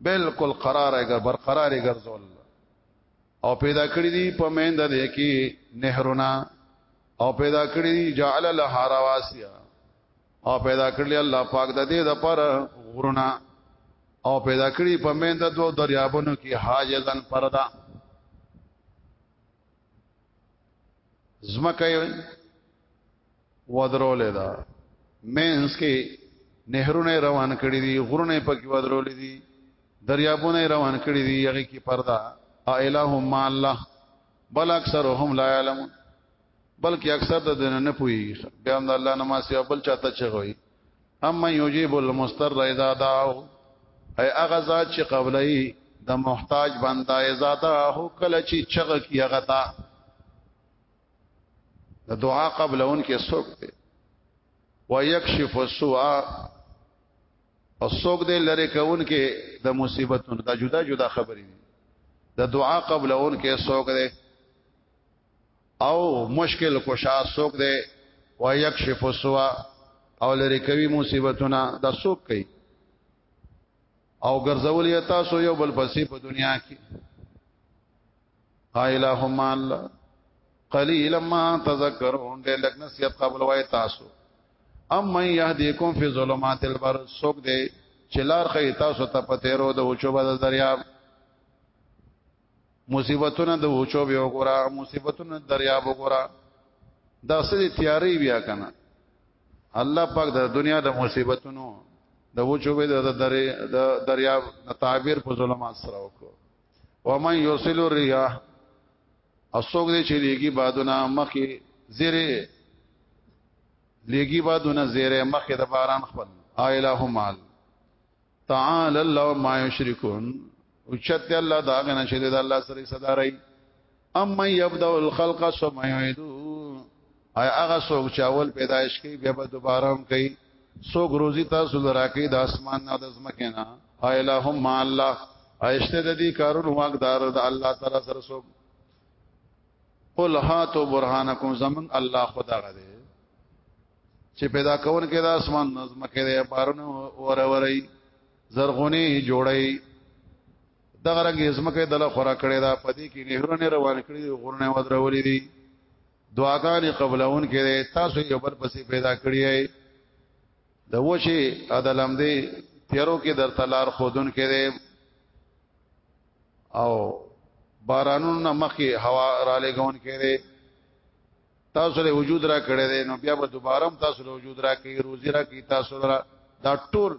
بالکل قرار اگر برقرار ګرځول او پیدا کړی دي په مینده دي کې نهرونه او پیدا کړی دي جعل لها رواسیا او پیدا کړی الله پاک د دې د پر غرونه او پیدا کړی په مینده دو دریابونو کې حاجزن پردا زمکه ودرولې دا مینس کې نهرونه روان کړی دي غرونه پکې ودرولې دي دریابونه روان کړی دي هغه کې پردا الہم مع الله بل اکثرهم لا علمون بلکې اکثر د دین نه پوي بیا هم د الله نماز یو بل چاته چغوي اما یجیب المستر اذا دعو ای هغه ذات چې قبلای د محتاج بنده اذا دعو کله چې چغه کی هغه تا د دعا قبل اون کې څوک دی ويكشف السوء او څوک دې لری کون کې د مصیبتونو دا جدا جدا خبرې دي د دعا قبل اون کې څوک دې او مشکل کوشا څوک دې ويكشف السوء او لری کوي مصیبتونه دا څوک کوي او ګرځول یې تاسو یو بل پسې په دنیا کې الہما الله قلیل ما تذکرون دې لګ نصیحت قبول وای تاسو ام من يهديكم في ظلمات البر سوق دې چلار خې تاسو ته پتیرو د اوچو بد دریاب مصیبتونه د اوچو به وګرا مصیبتونه دریاب وګرا دا سړي تیاری بیا کنه الله پاک د دنیا د مصیبتونو د وچو به د دریا د تعبیر په ظلمات سره وکړو ومن يوصل الرياح اسوګ دې چې لګي بادونه مخي زیره لګي بادونه زیره مخي د باران خپل اله مال تعال الله ما یشرکون اوچت الله دا غنه چې د الله سره صدارای اما يبدا الخلق ثم يعيد اي هغه څوک چې اول پیدایش کوي بیا به دوباره هم کوي څوک روزي تاسو لراکې د اسمان نه د زمکه نه اي لهم مع الله ايشته د دې کارونو واقدار د الله تعالی سره څوک قل هاتو برهانکم زمن الله خدا غدي چې پیدا کون کې د اسمان نظم کې د بارونو اور اوري زرغونی جوړي دغه رنګ ازمکه دله خورا کړی دا پدې کې نهرونه روان کړی دی غرونه ودرولې دي دعاګانې قبلون کړي تاسو یو بل پسې پیدا کړی دی د وشه ادلم دی تیرو کې در تلار خودون کړي او بارانونو مخې هوا را لګون کړي تاسو له وجود را کړی دی نو بیا به دوباره تاسو له وجود را کوي روزي را کوي تاسو را دا ټول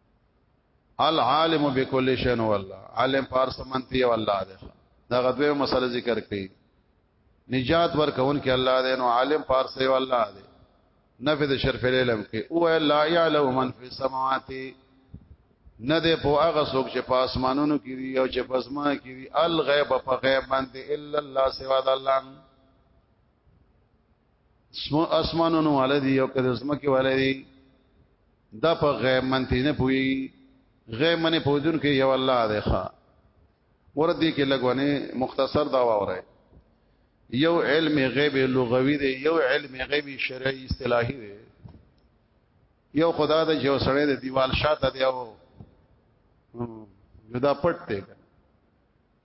العالم بكل شيء والله عالم پارس منتی والله ده دا غدوی مسله ذکر کړي نجات ورکون کې الله دې نو عالم پارس دی والله دې نفي د شرف العلم کې او لا يعلم من في السماوات نه دې په هغه څوک چې په اسمانونو کې دي او چې په اسمان کې دي الغیب په غیب باندې الا الله سوا د الله سمو اسمانونو ولدي او کده زمکه ولدي دا په غیب منتی نه پوي غیب منی پوجن کې یو الله دی ښا ور دې کې لګونه مختصر دا وره یو علم غیب لغوي دی یو علم غیب شرعي اصطلاحي دی یو خدا د جو سړی د دیوال شاته دی او جدا پټ دی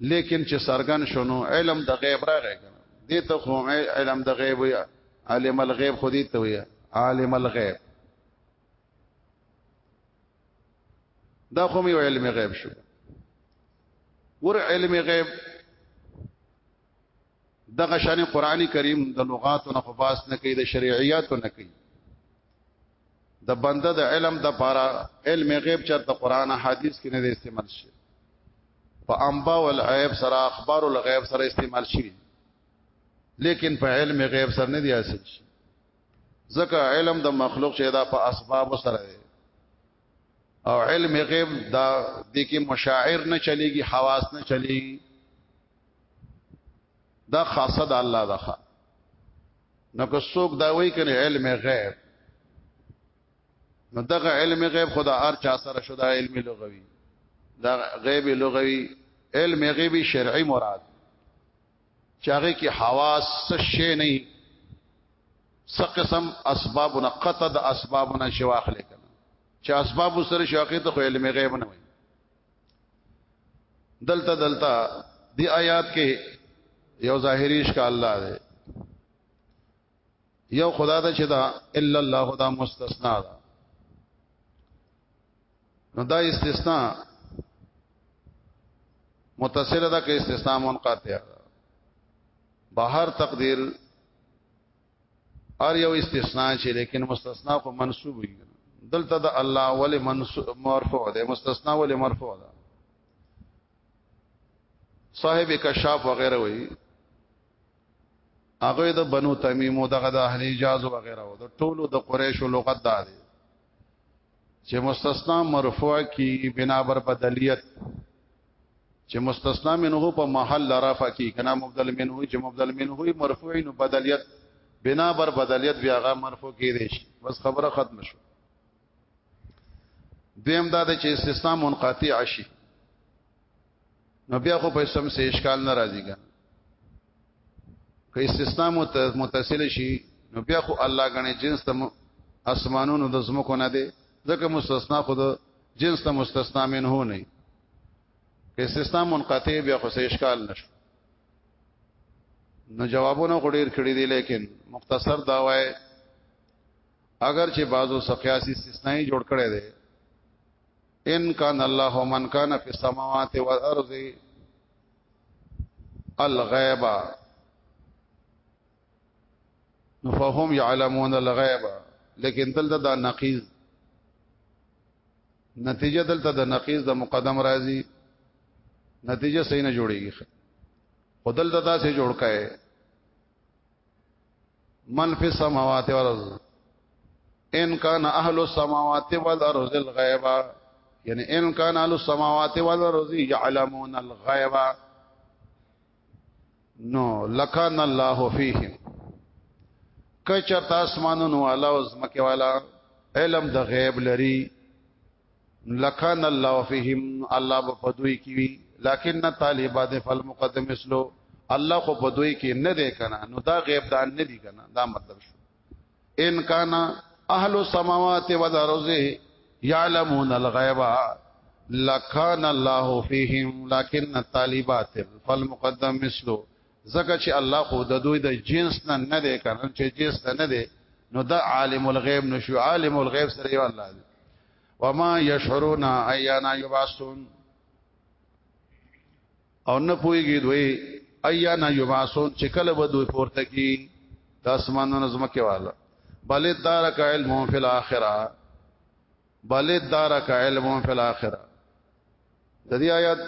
لیکن چې سرګن شونو علم د غیب راغی دې ته خو علم د غیب وي عالم الغیب خو دې ته وي عالم الغیب دا خو مې علم غیب شو ور علم غیب دغه شان قرآني کریم د لغاتو نه خباس نه کوي د شرعیاتو نه کوي د بنده د علم د پاره علم غیب چرته قران حدیث کې نه دی استعمال شي په انبا او الغیب سره اخبار او الغیب سره استعمال شي لیکن په علم غیب سره نه دی حاصل شي ځکه علم د مخلوق شه دا په اسباب سره دی او علم غیب دا د کې مشاعر نه چلیږي حواس نه چلیږي دا خاصه د الله ده نو که څوک دا وایي کنه علم غیب نو دغه علم غیب خدا هر چا سره شو دا علم لغوي دا غیب لغوي علم غیبی شرعي مراد چاغه کې حواس څه شي نه څه قسم اسبابونه قطع د اسبابونه شواخ لیکل چې اسباب سره شاقې ته خو علم غیب نه وي دلته دلته دی آیات کې یو ظاهری اشکال لا دی یو خدا دا چې دا الا الله دا مستثنا ده نو دا استثناء متصل ده که استثناء منقطع ده بهر تقدیر ار یو استثناء چې لیکن مستثنا خو منصوب وي دلته د الله ول منصوب مرفوع ده مستثنا ول مرفوع ده صاحب کشاف وغیرہ وي هغه د بنو تمیم او دغه د اهل حجاز وغیرہ او د ټولو د قریشو لغت ده چې مستثنا مرفوع کی بنابر بدلیت چې مستثنا منه په محل لرفع کې کنا مبدل منه چې مبدل منه مرفوع نو بدلیت بنا بر بدلیت بیا غا مرفوع کې دي شي بس خبره ختم شو دویم دا چې استثناء منقطع شي نو بیا خو په سم سه اشکال ناراضي ګان که استثناء متصل شي نو بیا خو الله غني جنس تم اسمانونو د زمکو نه دی ځکه مستثنا خود جنس ته مستثنا منه نه که استثنا منقطع بیا خو څه اشکال نشو نو جوابونه غډیر کړی دی لیکن مختصر دا وای اگر چې بعضو سقیاسی استثنایی جوړ کړي دي ان کان الله من کان فی السماوات والارض الغیب فهم يعلمون الغیب لیکن دلته دا نقیز نتیجه دلته د نقیز د مقدم راځي نتیجه صحیح نه جوړیږي خدل ددا سے جوړ کای من فی السماوات والارض ان کان اهل السماوات والارض الغیب یعنی ان کان اهل السماوات والارض یعلمون الغیب نو لکان الله فیهم کچر تاسمانون والا او زمکه والا علم د غیب لري لکان الله فیهم الله په پدوی کی وی لکن طالبات فالمقدم اسلو الله خو پدوی کی نه دی کنه نو دا غیب دان نه دی کنه دا مطلب شو ان کان اهل السماوات والارض يعلمون الغيب لکان الله فیهم لکن طالبات فالمقدم اسلو ځکه چې الله خو د دوی د جنس نه نه دی کړن چې جنس ته نه دی نو دا عالم الغیب نشو عالم الغیب سره یو الله دی وما یشعرون ایانا یبعثون او نه پويږي دوی ایانا یبعثون چې کله به دوی پورته کی د اسمانونو زمکه والا بل دارک علم فی الاخره بل دارک علم فی الاخره د دې آیات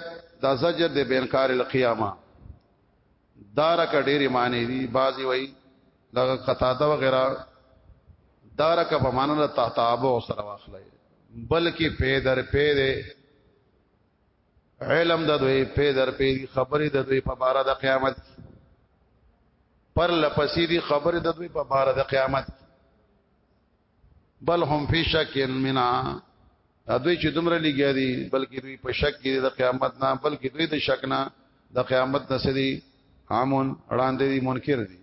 دا زجر د بینکار القیامه دار کا ډېری معنی دي بعضی وای لغه قطاده وغیرہ دار کا په معنی د تحتابو سره واخلای بلکې په در په دې علم د دوی په در په خبرې د دوی په بار د قیامت پر لپسې دي خبرې د دوی په بار د قیامت بل هم فی شک منا دوی چې دومره لګیا دي بلکې دوی په شک کې د قیامت نه بلکې دوی د شک نه د قیامت نه سدي عامون وړاندې دي منکر دي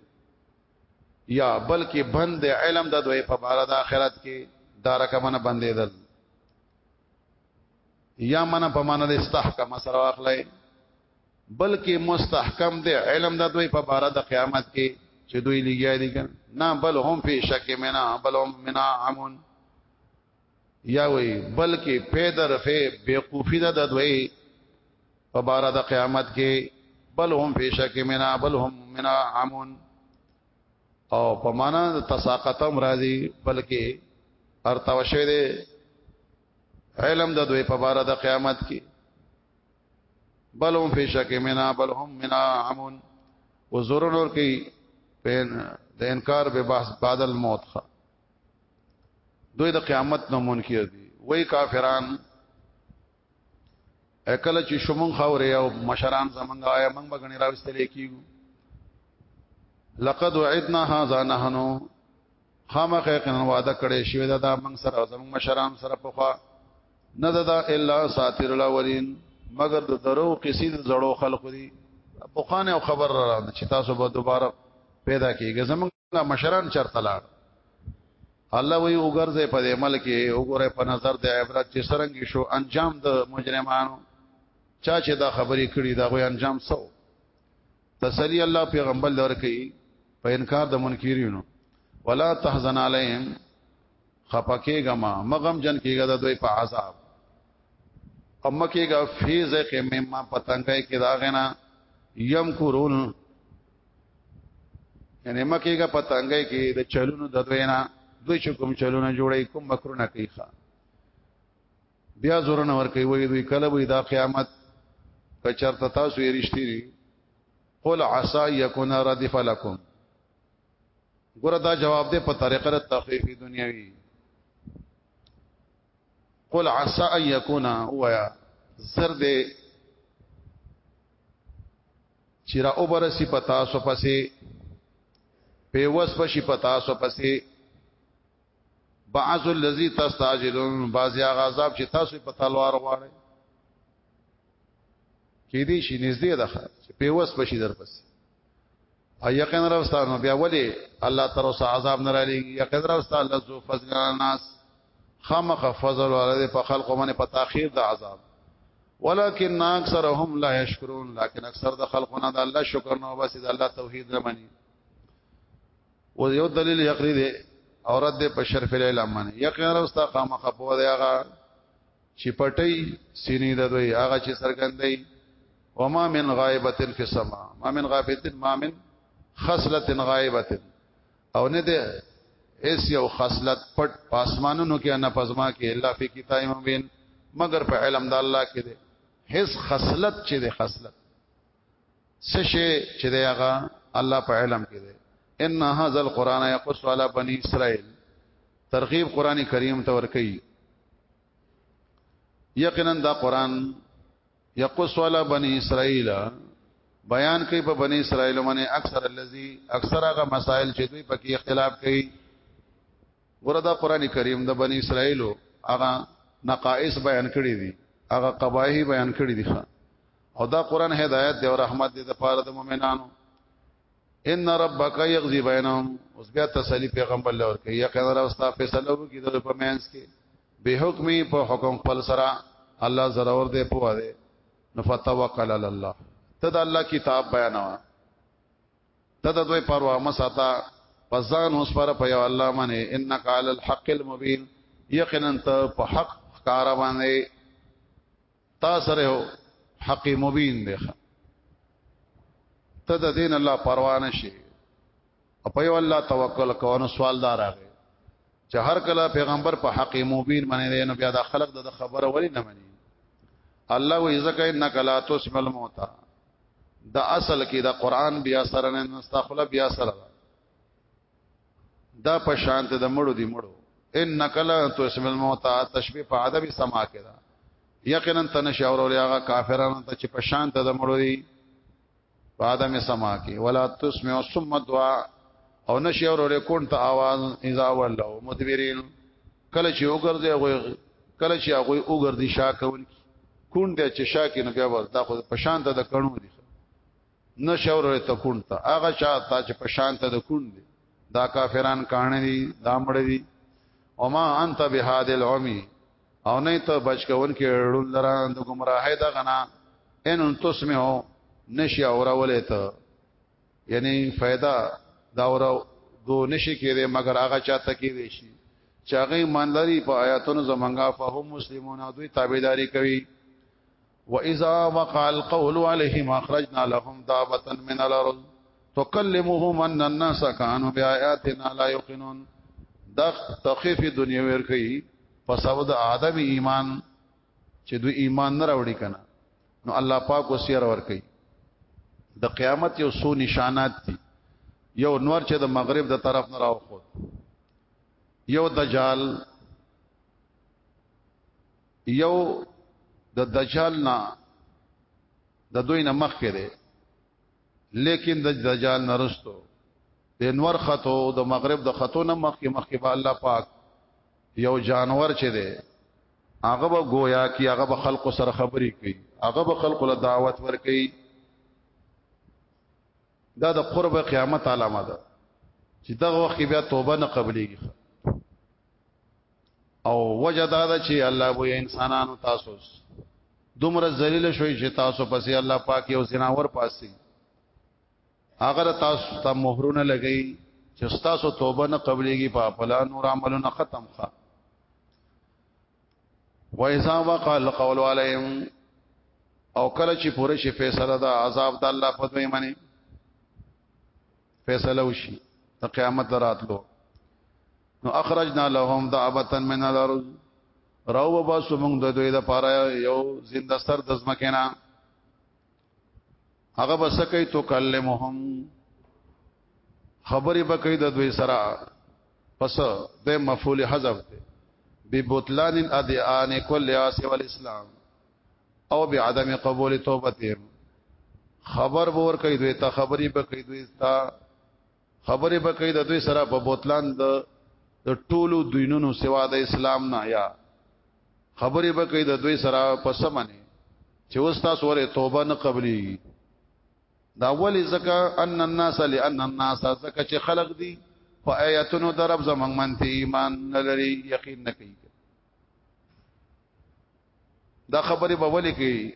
یا بلکې بند علم د دوی په بار د آخرت کې دا رقمنه بندې دل یا من په معنا د استحکم سره واخلای بلکې مستحکم دی علم د دوی په بار د قیامت کې چې دوی لګیا دي کنه نه بل هم فی شک منا بل هم منا عمون یا وی بلکې پیدر فی بیقوفی د دوی په بار د قیامت کې بل هم فی شک منا بل هم منا عمون او په معنا د تساقطم راځي بلکې ارتاوشه دی علم د دوی په بار د قیامت کې بل هم فی شک منا بل هم منا عمون و زور نور کی پین د انکار به بحث بعد الموت خا دوی د قیامت نه منکر دي وای کافران اکل چې شومون خورې او مشران زمنګ آیا موږ بغنی راوستل کیو لقد وعدنا هذا نحنو خامخ یقینا وعده کړی شوی دا, دا موږ سره زموږ مشران سره په خوا نه دا الا ساتیر الاولین مگر د درو قصې د زړو خلق دي په خانه او خبر را نه چې تاسو به دوباره پیدا کیږئ زموږ مشران چرته لاړ الله وی وګرځي په دې ملک وګوره په نظر د عبرت چې سرنګ شو انجام د مجرمانو چا چې دا خبرې کړې دا غوي انجام سو تسلی الله پیغمبر لور کوي په انکار د منکرینو ولا تحزن علیهم خپکیګه ما مغم جن کیګه د دوی په عذاب اما کیګه فیز کې مما پتنګای کې داغنا یم کورون یعنی مکیګه پتنګای کې د چلونو د دوی نه دوی چې کوم چلونه جوړي کوم مکرونه کوي ښا بیا زور نه ور کوي وي دوی کله وي دا قیامت کچرته تاسو یې رښتینی قل عسى يكون ردف لكم ګوره دا جواب دی په طریقه د تخفیف دنیوي قل عسى ان يكون هو يا زرد چیرا اوبرسی پتا سو پسې پیوس بشي پتا سو پسې بعض الذی تستعجلون بعضی هغه عذاب چې تاسو په تلوار غواړئ کې دې شي نږدې ده چې په وس بشي درپس او یقین راستانو بیا ولی الله تر اوسه عذاب نه رالي یقین راستا الله ذو فضل الناس خامخ فضل ولده په خلق باندې په تاخير د عذاب ولكن اکثرهم لا يشكرون لكن اکثر د خلقونه د الله شکر نه وباسي د الله توحید نه مني او یو دلیل یقری دی او رد په شرف العلم باندې یقینا رستا خامخ په دی هغه چې پټي سینې د دوی هغه چې سرګندې وما من غائبه فی السما ما من غائبه ما من خصله غائبه او نه ده اس یو خصلت پټ پاسمانونو کې نه پزما کې الا فی کتاب مبین مگر په علم د الله کې ده هیڅ خصلت چې ده خصلت څه شی چې دی هغه الله په علم کې دی ان هاذا القران يقص على بني اسرائيل ترغیب قران کریم ته ور کوي یقینا دا قران يقص على بني اسرائيل بیان کوي په بني اسرائيل باندې اکثر الذي اکثر هغه مسائل چې دوی پکې اختلاف کوي وردا قران کریم د بني اسرائيل هغه نقائص بیان کړی دي هغه قبایح بیان کړی دي او دا قران هدایت دی او رحمت دی د پاره د مؤمنانو ان ربک یغزی بینهم اوس بیا تسلی پیغمبر لور کوي یقینا را استا فیصله وکړي د په مینس کې به حکم په حکم خپل سره الله ضرور دی په واره نو فتوکل علی الله ته د الله کتاب بیانوا ته د دوی پروا مساتا پزان اوس پر په یو الله باندې انک علی الحق المبین یقینا ته په حق کار باندې تا سره هو حق مبین دی ته د دین الله پروا نه شي په یو الله توکل کوو نو سوال دار راغی چې هر کله پیغمبر په حق مبین باندې نو بیا د خلق د خبره ولی نه مني الله و ذکر انک لا تسمع الموتى د اصل کې د قران بیا سره نه نستخله بیا سره دا په شانت د مړو دی مړو انک لا تسم الموت تشبیه په ادب سما کې دا یقینا تنشاور ولې هغه کافرانو ته چې په شانت د مړو دی په ادم سما کې ولا تسمع ثم دعا او نشاور ولې کون ته आवाज اذا ولو مدبرین کله چې وګرځي هغه کله چې هغه وګرځي شاکون کون دې چې شاکې نه بیا ورته خو په شانت د کڼو دی نشور ته کون ته هغه چاته چې په شان ته د کون دي دا کافران کان دي دا مړ دي او ما انت بهاد العمی او نه ته بچ کون کې ړول لره د گمراهه د غنا ان تسمعو نشي اورولې ته یعنی फायदा دا اور دو نشي کېده مگر هغه چاته کې دي شي چاغې ماندري په آیاتونو زمنګا فهم مسلمانانو دوی تابعداري کوي واذا وقع القول عليهم اخرجنا لهم دابه من الارض تكلمهم ان الناس كانوا بآياتنا لا يوقنون دا تخفیف دنیا ور کوي په سبب د عدم ایمان چې دوی ایمان نه راوړي کنه نو الله پاک وسیر ور کوي د قیامت یو سو نشانات دي یو نور چې د مغرب د طرف نه راوخوت یو دجال یو د دجال نه د دوی نه مخ کړي لیکن د دجال نه رستو د انور خطو د مغرب د خطو نه مخ کې مخ کې به الله پاک یو جانور چي دي هغه به گویا کې هغه به خلکو سره خبرې کوي هغه به خلکو له دعوت ور کوي دا د قرب قیامت علامه ده چې دغه وخت بیا توبه نه قبليږي او وجه دا ده چې الله وې انسانانو تاسو دومره ذلیل شوي چې تاسو پسې الله پاک یو زناور پاسي اگر تاسو ته مهرونه لګي چې تاسو توبه نه قبليږي په خپل نور عملونه ختم ښه وایذا وقع القول عليهم او کله چې پوره شي فیصله دا عذاب د الله په دوی منی فیصله وشي د قیامت دراتلو نو اخرجنا لهم دعبتا من الارض راو بابا سومنګ د دوی د پاره یو زنده سر د زمکینا هغه بس کوي تو کلمهم خبرې به کوي د دوی سره پس د مفعول حذف دی ببطلان الادیان کل یاس والاسلام او بعدم قبول توبتهم خبر بور کوي دوی ته خبري به کوي دوی ته خبري به کوي د دوی سره په بوتلان د د ټولو دینونو سوا د اسلام نه یا خبري به کوي د دوی سره په سمنه چې اوس تاسو ورې توبه نه قبلي دا ولی زکا ان الناس لان الناس زکا چې خلق دي په آیاتونو درب زمنګ منته ایمان نه لري یقین نه کوي دا خبره به ولې کوي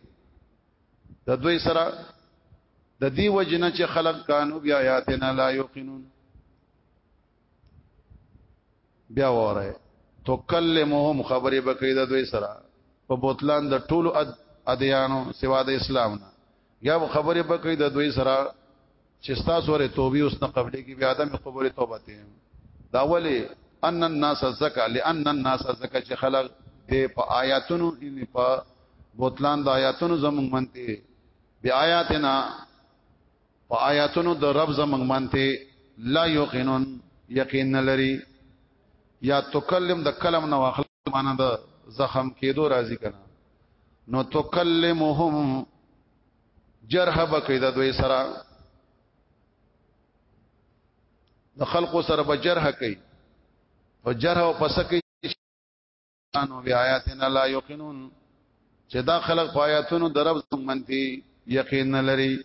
د دوی سره د دې وجنه چې خلق کانو بیا آیاتنا لا یوقنون بیا وره تکلمهم خبرې بکې د دوی سره په بوتلان د ټولو ادیانو سوا د اسلام نه یا خبرې بکې د دوی سره چې تاسو ورته توبې اوس نه قبلې کې بیا آدم قبول توبه ته دا ولی ان الناس زکا لان الناس زکا چې خلق دې په آیاتونو ان په بوتلان د آیاتونو زمونږ منته بیا آیاتنا په آیاتونو د رب زمونږ منته لا یقینون یقین لري یا تکلم د کلم نه واخل معنا د زخم کېدو راضی کنا نو تکلمهم جرح بکی دا دوی سرا د خلقو سره به جرح کوي او جرح او پسکی انو بی آیاتنا لا یقنون چې دا خلق په آیاتونو درب منتی یقین لري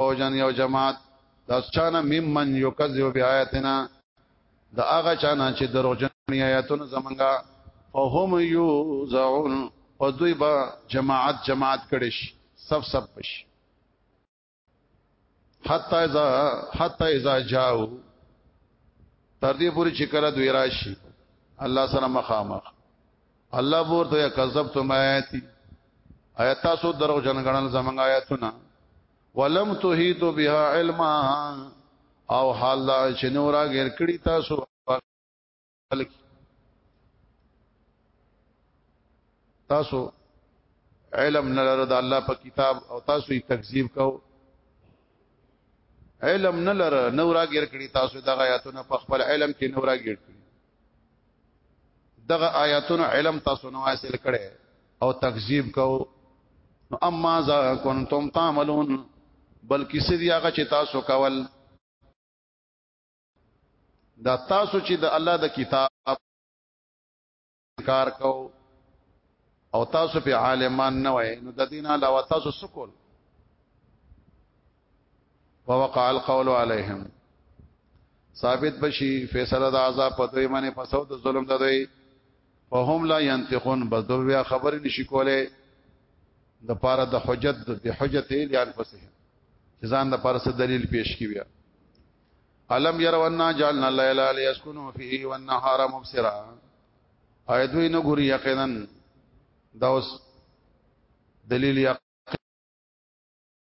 او جن یو جماعت دا چانه ممن یکذب بیااتنا دا هغه چانه چې دروغجن آیاتونه زمونږه فهم یوزعون او دوی با جماعت جماعت کړي شي صف صف شي حتا اذا حتا اذا جاءو تر دې پوري چې کله دوی راشي الله سره مخامخ الله ورته یا کذبتم آیاتی آیات تاسو درو جن غنل زمنګ آیاتونه ولم تهیتو بها علما او حال دا چې نور غیر کړی تاسو تاسو علم نه لره د الله په کتاب او تاسو یې تکذیب کوو علم نه لره نو راګر کړی تاسو دغه آیاتونه په خپل علم کې نو راګر کړی دغه آیاتونو علم تاسو نو حاصل کړي او تکذیب کو نو اما ذا کنتم تعملون بلکې سړي هغه چې تاسو کول دا تاسو چې د الله د کتاب کار کو او تاسو په عالمان نه وای نو د دین علاوه تاسو سکول ووقع القول عليهم ثابت بشي فیصله د عذاب په دوی باندې پسو د ظلم د دوی فهم لا ينتقون بس دوی بیا خبرې نشي کولای د پاره د حجت د حجت لیان پسه ځان د پاره څه دلیل پیش کی بیا علم يروا ان جعلنا الليل ليسكنوا فيه والنهار مبصرا اې دوی نو ګوري یقینا دا اوس دلیل یا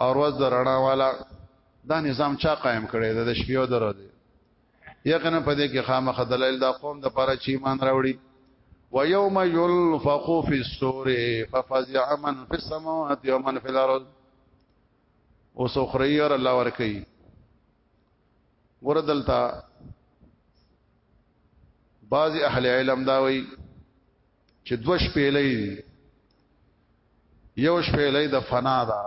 او روز د رڼا والا دا نظام چا قائم کړی د شپې او درو دی یقینا په دې کې خامخ دلایل دا قوم د پاره چې ایمان راوړي و یوم یلفخ فی السور ففزع من فی السماوات و من فی الارض اوس اخری اور الله ور کوي وردلتا بعض اهل علم دا وایي چې دوه شپېلې یو شپېلې د فنا ده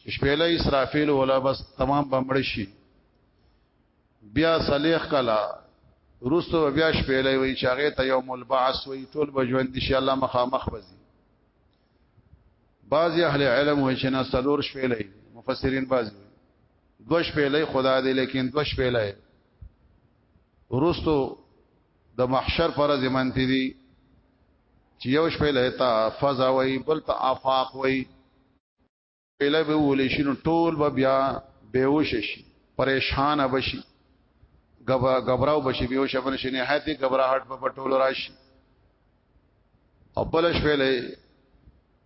چې شپېلې اسرافیل ولا بس تمام بمړ شي بیا صلیخ کلا روستو بیا شپېلې وی چې هغه ته یوم البعث وی ټول بجوند ان شاء الله مخامخ وځي بعض اهل علم وی چې نه سلور شپېلې مفسرین بعض دوه شپېلې خدا دې لیکن دوه شپېلې روستو د محشر پر ورځ منفي دي چې یو شپه له تا فضا وای بل ته آفاق وای پله به ولې شنو ټول به بیا بیوش شي پریشان بشي غبا غبراو بشي بیوش بن شي نهایت غبراهټ په ټول راشي او بل شپه له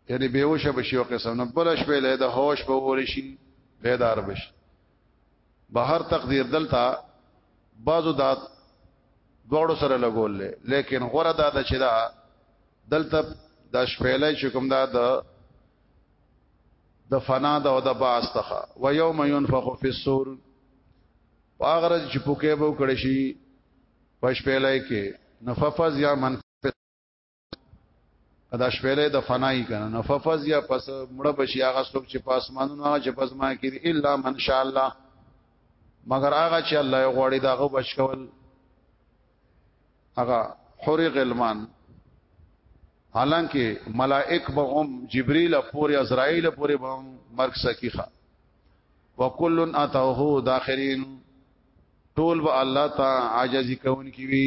یعنی بیوش بشي او قسم نه بل شپه له د هوش په ولې شي بیدار بشي بهر تقدیر دلته بعضو دا دوړو سره لګول لې لیکن غره دا د چې دا دلته د شپېلې چې کوم دا د د فنا د او د باس تخه و یوم ينفخ فی الصور واغرج چې پوکې بو کړي شي پښپېلې کې نففز یا من دا شپېلې د فنای کنه نففز یا پس مړ بشي هغه څوک چې پاسمانونو هغه چې پس ما کې الا من شاء الله مگر هغه چې الله غوړي داغه بچ کول هغه حرق المان حالانکه ملائک به هم جبريل پورې اسرائيل پورې به هم مرګ سکیخه وکلن اتوه داخرین ټول به الله ته عاجزی کون کی وی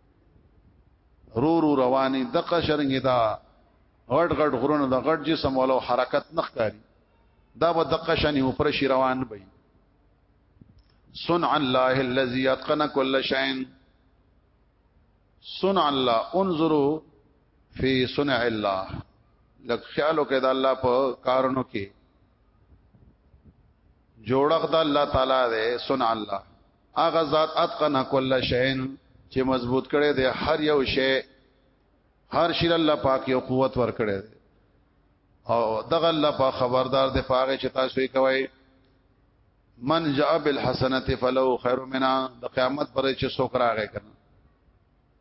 رو رو رواني د قشرنګ دا غټ غټ غرونه د غټ جسم ولو حرکت نخکاری دا به د قشنې اوپر شي روان وي صنع الله الذي اتقن كل شيء صنع الله انظروا في صنع الله لکه خیالو کې د الله په کارونو کې جوړخ د الله تعالی دی صنع الله هغه ذات اتقن کل شین چې مضبوط کړي دی هر یو شی هر شی الله پاک یو قوت ور کړي او دغه الله پاک خبردار دی پاغه چې تاسو یې کوي من جاء بالحسنه فلو خير منها د قیامت پر چې څوک راغی کنه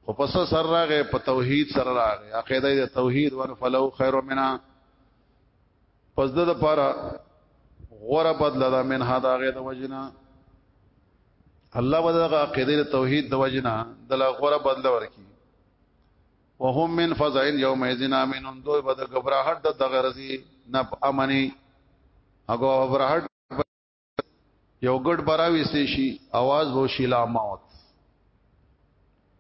او پس سر راغی په توحید سره راغی عقیده د توحید ور فلو خير منها پس د لپاره غوره بدل ده من هدا غې د وجنا الله ودغه عقیده توحید د وجنا د لا غوره بدل ورکی وهم من فزع یوم یذین امنون دوی بد غبرهټ د دغه رزي نه امني هغه غبرهټ یو ګډ براوي سي شي आवाज وو شي لا موت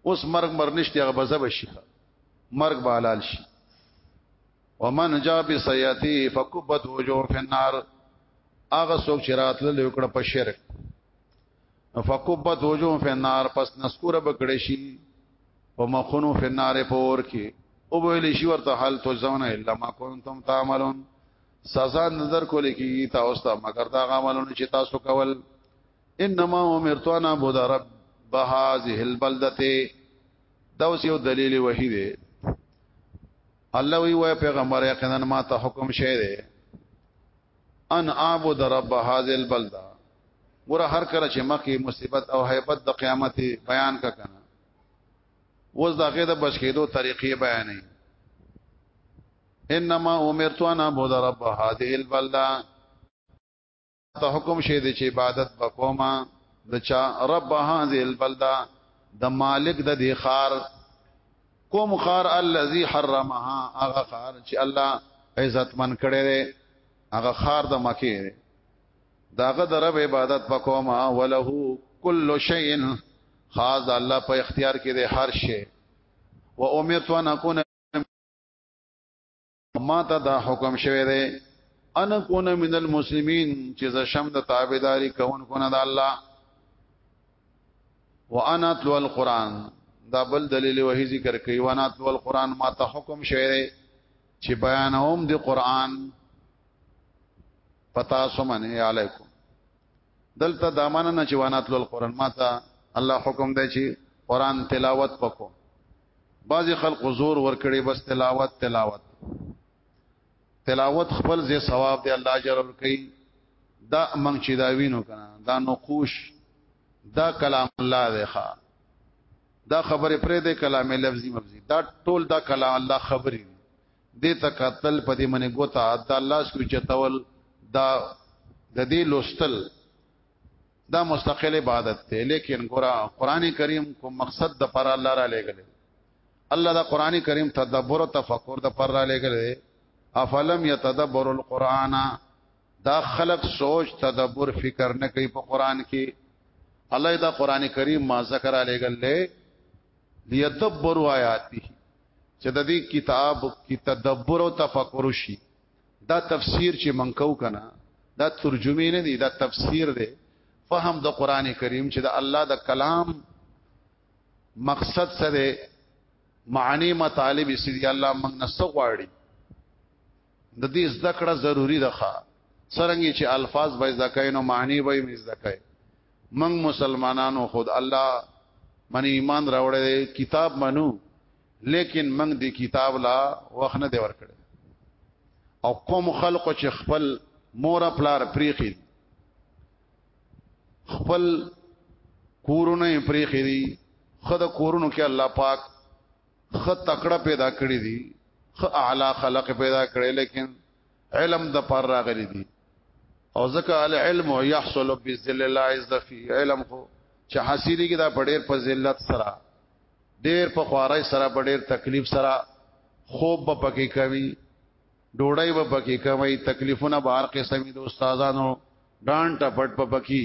اوس مرګ مر نشته هغه بزب شي مرګ به حلال شي ومن جا بسیاتی فکبت وجو فی النار هغه څوک چې راتل لیکړه په شرک فکبت وجو فی النار پس نسکوره بکړې شي ومخونو فی النار پور کې او ویل شي ورته حال تو ځونه الا ما کنتم تعملون سزا نظر کولې کیږي تاسو ته مگر دا غاملونه چې تاسو کول انما امرت ان اعبد رب هذه البلده دا اوس یو دلیل وحی دی الله وی وای پیغمبر یقینا ما ته حکم شه دی ان اعبد رب هذه البلده ګور هر کله چې مخکې مصیبت او هیبت د قیامت بیان کا کنه وز دغه د بچ کېدو طریقې بیانې انما امرت ان اعبد رب هذه البلده ته حکم شه دې چې عبادت وکوما د چا رب هذه البلده د مالک د دې خار کوم خار الذي حرمها هغه خار چې الله عزت من کړي دې هغه خار د مکه داغه د رب عبادت وکوما وله کل شيء خاص الله په اختیار کې دې هر شی و امرت ان اكون ما ته دا حکم شوه دی ان کون من المسلمین چې ز شم د تابعداري کون کونه د الله وانا تلو القران دا بل دلیل وحی ذکر کوي وانا تلو القران ما ته حکم شوه دی چې بیانوم د قران پتا سمنه علیکم دلته دامن نه چې وانا تلو القران ما ته الله حکم دی چې قران تلاوت وکړو بعضی خلق زور ورکړي بس تلاوت تلاوت تلاوت خپل زی ثواب دی الله اجر ورکړي دا موږ چې دا وینو کنه دا نقوش دا کلام الله دی ښا دا خبره پرې ده کلام لفظي مفزي دا ټول دا کلام الله خبرې دي دې تکتل پدې منې ګوتا دا الله سو چتول دا د دې لوستل دا مستقل عبادت ته لیکن ګورا قران کریم کوم مقصد د پر الله را لګل الله دا قران کریم تدبر او تفکر د پر را لګل افلم یتدبر القرآن دا خلق سوچ تدبر فکر نه کوي په قران کې الله دا قران کریم ما ذکر علی گل لیتدبر آیاتی چې د دې کتاب کې تدبر او تفکر شي دا تفسیر چې منکو کنه دا ترجمه نه دی دا تفسیر دی فهم د قران کریم چې د الله د کلام مقصد سره معنی مطالب سړي الله موږ نه سغواړي د دې ذکر ضروری ده سرنګي چې الفاظ به ذکای نو معنی به مې ذکای موږ مسلمانانو خود الله من ایمان راوړې کتاب منو لیکن موږ دی کتاب لا وخت نه دی ورکړ او قوم خلق چې خپل مور پلار پریخي خپل کورونه پریخي دي خد کورونو کې الله پاک خ تکړه پیدا کړی دي خ اعلی خلق پیدا کړی لیکن علم د پر راغلی دي او ځکه العلم يحصل بذل الله عز في علم خو چې حاصلې کې دا په ډېر په ذلت سره ډیر په خوارای سره په ډیر تکلیف سره خوب په پکې کوي ډوړای په پکې کوي تکلیفونه بهر قسمي د استادانو ډان ټپټ په پکې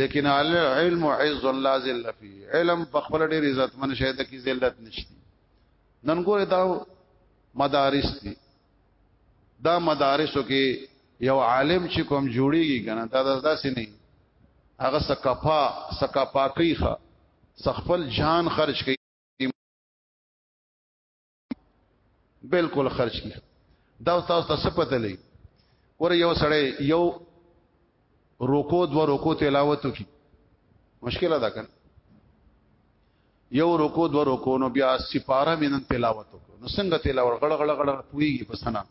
لیکن علم عز الله ذل فی علم په خپل ډیر عزت من شه د کی ذلت نشتی نن ګوره دا مدارس دي دا مدارسو کې یو عالم چې کوم جوړیږي کنه دا داسې نه هغه سکپا سکپا کوي ښه سخفل جان خرج کوي بالکل خرج کوي دا تاسو ته څه پته لګي ور یو سړی یو رکو دو رکو تلاوت کی مشکل ادا کړ یو رکو دو رکو نو بیا سپاره مینن تلاوت نو څنګه تلاوت غړ غړ غړ پویږي په سنا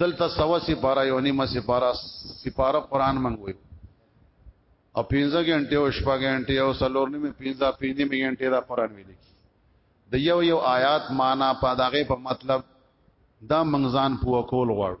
دلته سوا سپاره یو نیمه سپاره سپاره قران منغوي او پینځه غنټه او شپږ غنټه او سلور نیمه پینځه پینځه غنټه دا قران ویل کی د یو یو آیات معنا په دغه په مطلب دا منځان پوه کول غواړو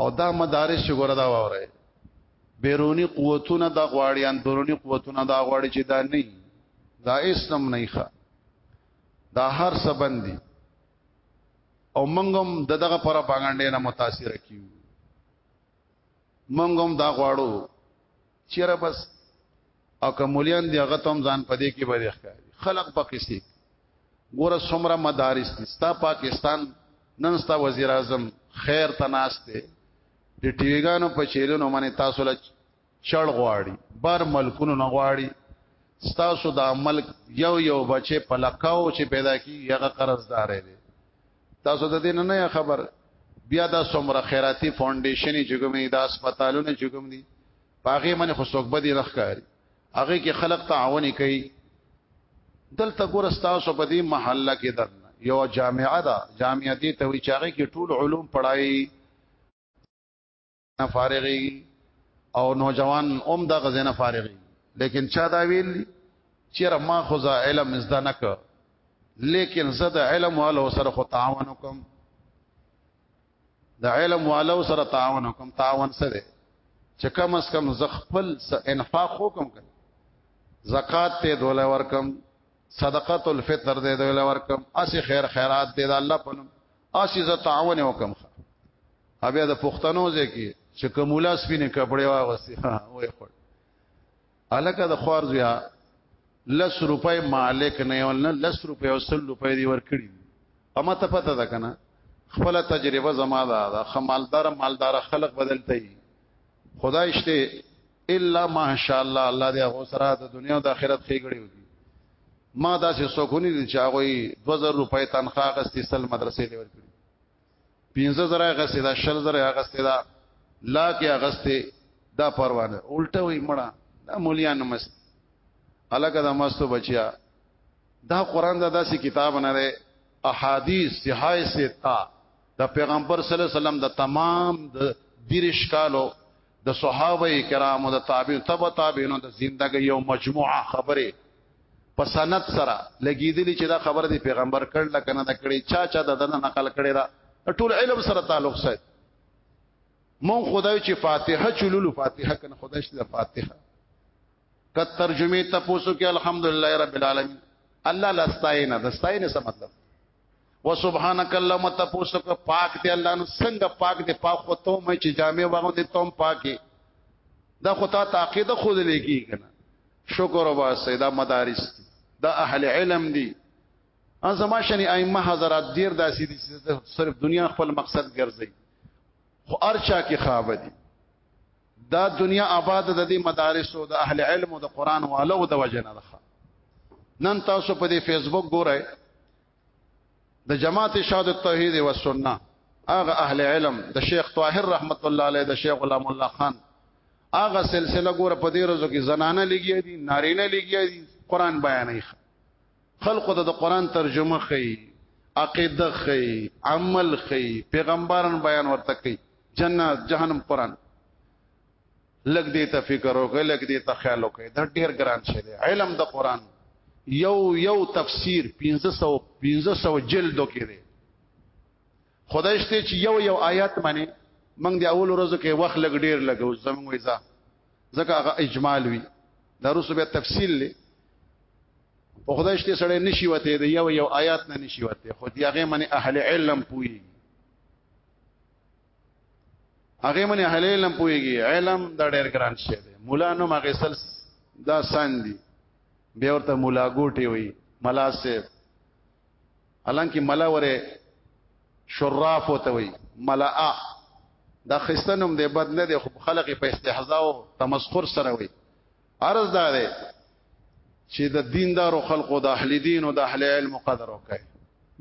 او دا مدارس چې ګوره دا وره بیرونی قوتونه دا غواړي ان درونی قوتونه دا غواړي چې دا نه دا اسلام نه ښه دا هر څه باندې او منګم دغه پر پاګانډې نه متاثر کیو منګم دا غواړو چیرې بس او کوملیان دی هغه تم ځان پدې کې به ښکاري خلق پکې سي ګوره سمره مدارس دي ستا پاکستان نن ستا وزیر اعظم خیر تناسته د ټیګانو په چیلونو باندې تاسو له چړ غواړي بر ملکونو نه غواړي ستاسو د عمل یو یو بچي پلکاو چې پیدا کی هغه قرضدار دی تاسو د دې نه خبر بیا دا سمره خیراتی فاونډیشن چې کوم دي دا هسپتالونه چې کوم دي پاغه منه خو څوک بدی رخکاری هغه کې خلق تعاون کوي دلته ګور تاسو په دې محله کې در یو جامعه ده جامعه دې ته وی چاغه کې ټول علوم پڑھایي نه فارغي او نوجوان اوم د غزنه فارغي لیکن چا دا ویل چیرې ما خو ځا علم زده نه ک لیکن زه د علم والو سره خو تعاون کوم د علم والو سره تعاون کوم تعاون سره چې کم اس کم زه خپل انفاق وکم زکات ته دوله ورکم صدقه الفطر دې دوی لور کوم اسی خیر خیرات دې د الله په نوم اسی ز تعاون وکم بیا د پښتنو ځکه چې کومولا سپینه کپڑے واغستی ها وای خور الکه د خوار زیا لس روپۍ مالک نه ول نه لس روپۍ او سل روپۍ دی ورکړي اما ته پته ده کنه خپل تجربه زما ده خمالدار مالدار خلق بدلته خدای شته الا ماشاءالله الله دې هغه سره د دنیا او د آخرت خېګړي وکړي ما دا چې سکونی دي چې هغه 2000 روپۍ تنخواه غستې سل مدرسې دی ورکړي 15000 غستې دا 10000 غستې دا لا کې غستې دا پروانه الټه وي مړه دا مولیان مست الګا دا مستو بچیا دا قران دا داسې کتاب نه لري احادیث صحای ستا د پیغمبر صلی الله علیه وسلم د تمام د دیرش کالو د صحابه کرامو د تابعین تبع تابعینو د زندګۍ یو مجموعه خبره په سند سره لګیدلی چې دا خبره د پیغمبر کړل کنه دا کړي چا چا د دنه نقل کړي دا ټول علم سره تعلق سات مون خدای چې فاتحه چلولو فاتحه کنه خدای چې فاتحه ک ترجمه تاسو کې الحمدلله رب العالمین الله لاستاینه دستاینه څه مطلب وسبحانك اللهم تپوسو کو پاک دی الله نو څنګه پاک دی پاک خو ته مې چې جامع واغو دي تم پاکي دا خو تا تعقیده خود لګي کنه شکر او سیدا مدارس دی دا اهل علم دی ان زما شنی ائمه حضرات دیر داسې دي صرف دنیا خپل مقصد ګرځي خو ارچا کې خواب دي دا دنیا آباد د دې مدارس او د اهل علم او د قران والو د وجنه ده نن تاسو په دې فیسبوک ګورئ د جماعت شاد التوحید و سنت اغه اهل علم د شیخ طاهر رحمت الله علیه د شیخ غلام الله خان اغه سلسله ګوره په دې ورځو کې زنانه لګیا دي نارینه لګیا دي قران بیانې خلق ته د قران ترجمه خي عقیده خي عمل خي پیغمبران بیان ورته کوي جنت جهنم قران لګ دې ته فکر وکړه لګ دې ته خیال وکړه دا ډیر ګران شی دی علم د قران یو یو تفسیر 1500 1500 جلدو کې دی خدای شته چې یو یو آیات باندې موږ د اول ورځو کې وخت لګ ډیر لګو زموږ ویزا ځکه هغه اجمال وی دا روسو به تفصیل لې په خدای شته سره نشي وته دی یو یو آیات نه نشي وته خو دی هغه باندې اهل علم پوي هغه منه اهل علم پويږي علم دا ډېر ګران شی دی مولا نو مغه سل دا ساندي به ورته مولا ګوټي وي ملا سیب الانکه ملا وره شراف وته وي ملا دا خستنم دی بد نه دی خلک په استهزاء او تمسخر سره وي عرض دا دی چې د دیندارو خلقو د اهل دین او د اهل علم قدر وکړي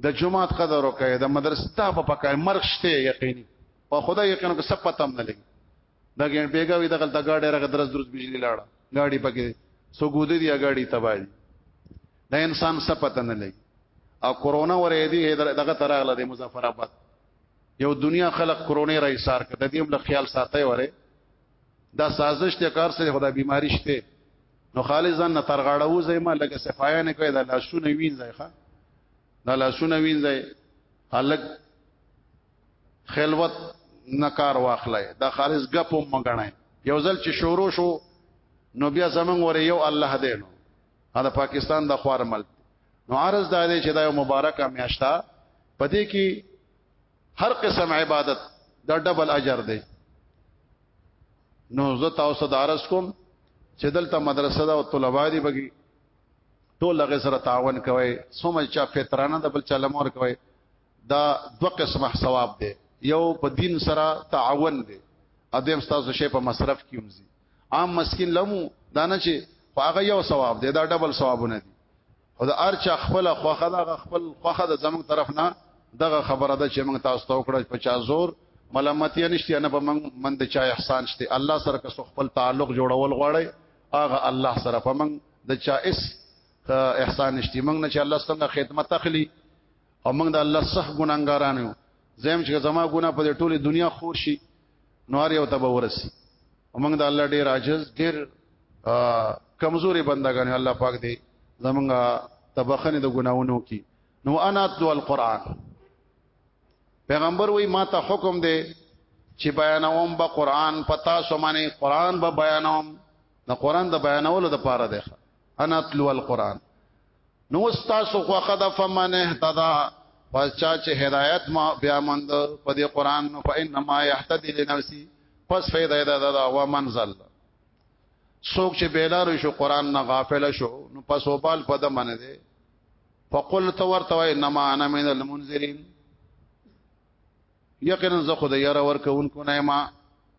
د جماعت قدر وکړي د مدرسې ته په پکای مرګ شته یقیني په خدای یقین کې سب پتم نه لګي دا ګین بیګاوی د غلطه ګاډي راغ درز درز بجلی لاړه ګاډي پکې سګودې دی ګاډي تباہي دا انسان سب پتم نه لګي او کورونا ورې دی دغه تراغله د مظفر آباد یو دنیا خلق کرونا را ایثار کړ د دې هم خیال ساتي وره دا سازش ته کار سره خدای بیماری شته نو خالص ځان ترغاړه وځي ما لکه صفایا نه کوي دا لاسونه وینځي ښا دا لاسونه وینځي الګ خلوت نکار واخلای دا خالص غپ مګنای یو ځل چې شورو شو نو بیا زمنګ ور یو الله دې نو دا پاکستان د خوار ملک نو عرض دا دی چې دا یو مبارکه میاشتا پدې کې هر قسم عبادت دا ډبل اجر دی نو زه تاسو ته عرض کوم چې دلته مدرسه دا او طلبه دي بګي ټول لغه سره تعاون کوي سمج چا فطرانه د بل چا لمور کوي دا دو قسمه ثواب دی یو په دین سره تعاون دی ادم تاسو شی په مصرف کیومځي عام مسكين لمو دانه چې هغه یو ثواب دی دا ډبل ثوابونه دي او د ارچا خپل خوخه دا خپل خوخه د زمنګ طرف نه دغه خبره ده چې موږ تاسو ته وکړه په چا زور ملامتي نشته نه په موږ من د چا احسان شته الله سره که خپل تعلق جوړول غواړي هغه الله سره په موږ د چا اس احسان نشته موږ نه چې الله څنګه خدمت اخلي او موږ د الله صح ګناګاران یو زم چې زما ګنا په ټوله دنیا خور شي نوار یو ته ورسي ومنګ د الله ډیر عاجز ډیر کمزوري بندگان الله پاک دی زمونږه تبخنه د ګناونو کی نو انا تلو القرآن پیغمبر وی ما ته حکم دی چې بیانوم به قرآن پتا سو معنی قرآن به بیانوم د قرآن د بیانولو د پاره دی ان اتلو القران نو استاسو خو خد فمن اهتدى پس چا چې هدایت ما بیا مند په دې قران نو فإنما يهتدي لنفسي پس فائدہ ده دا و منزل سوک چې بیلارو شو قران نه غافل شو نو پس وبال پد منه دي فقل تو ورته انما انا من المنذرين یقینا زه خدای را ورکوونکو نه ما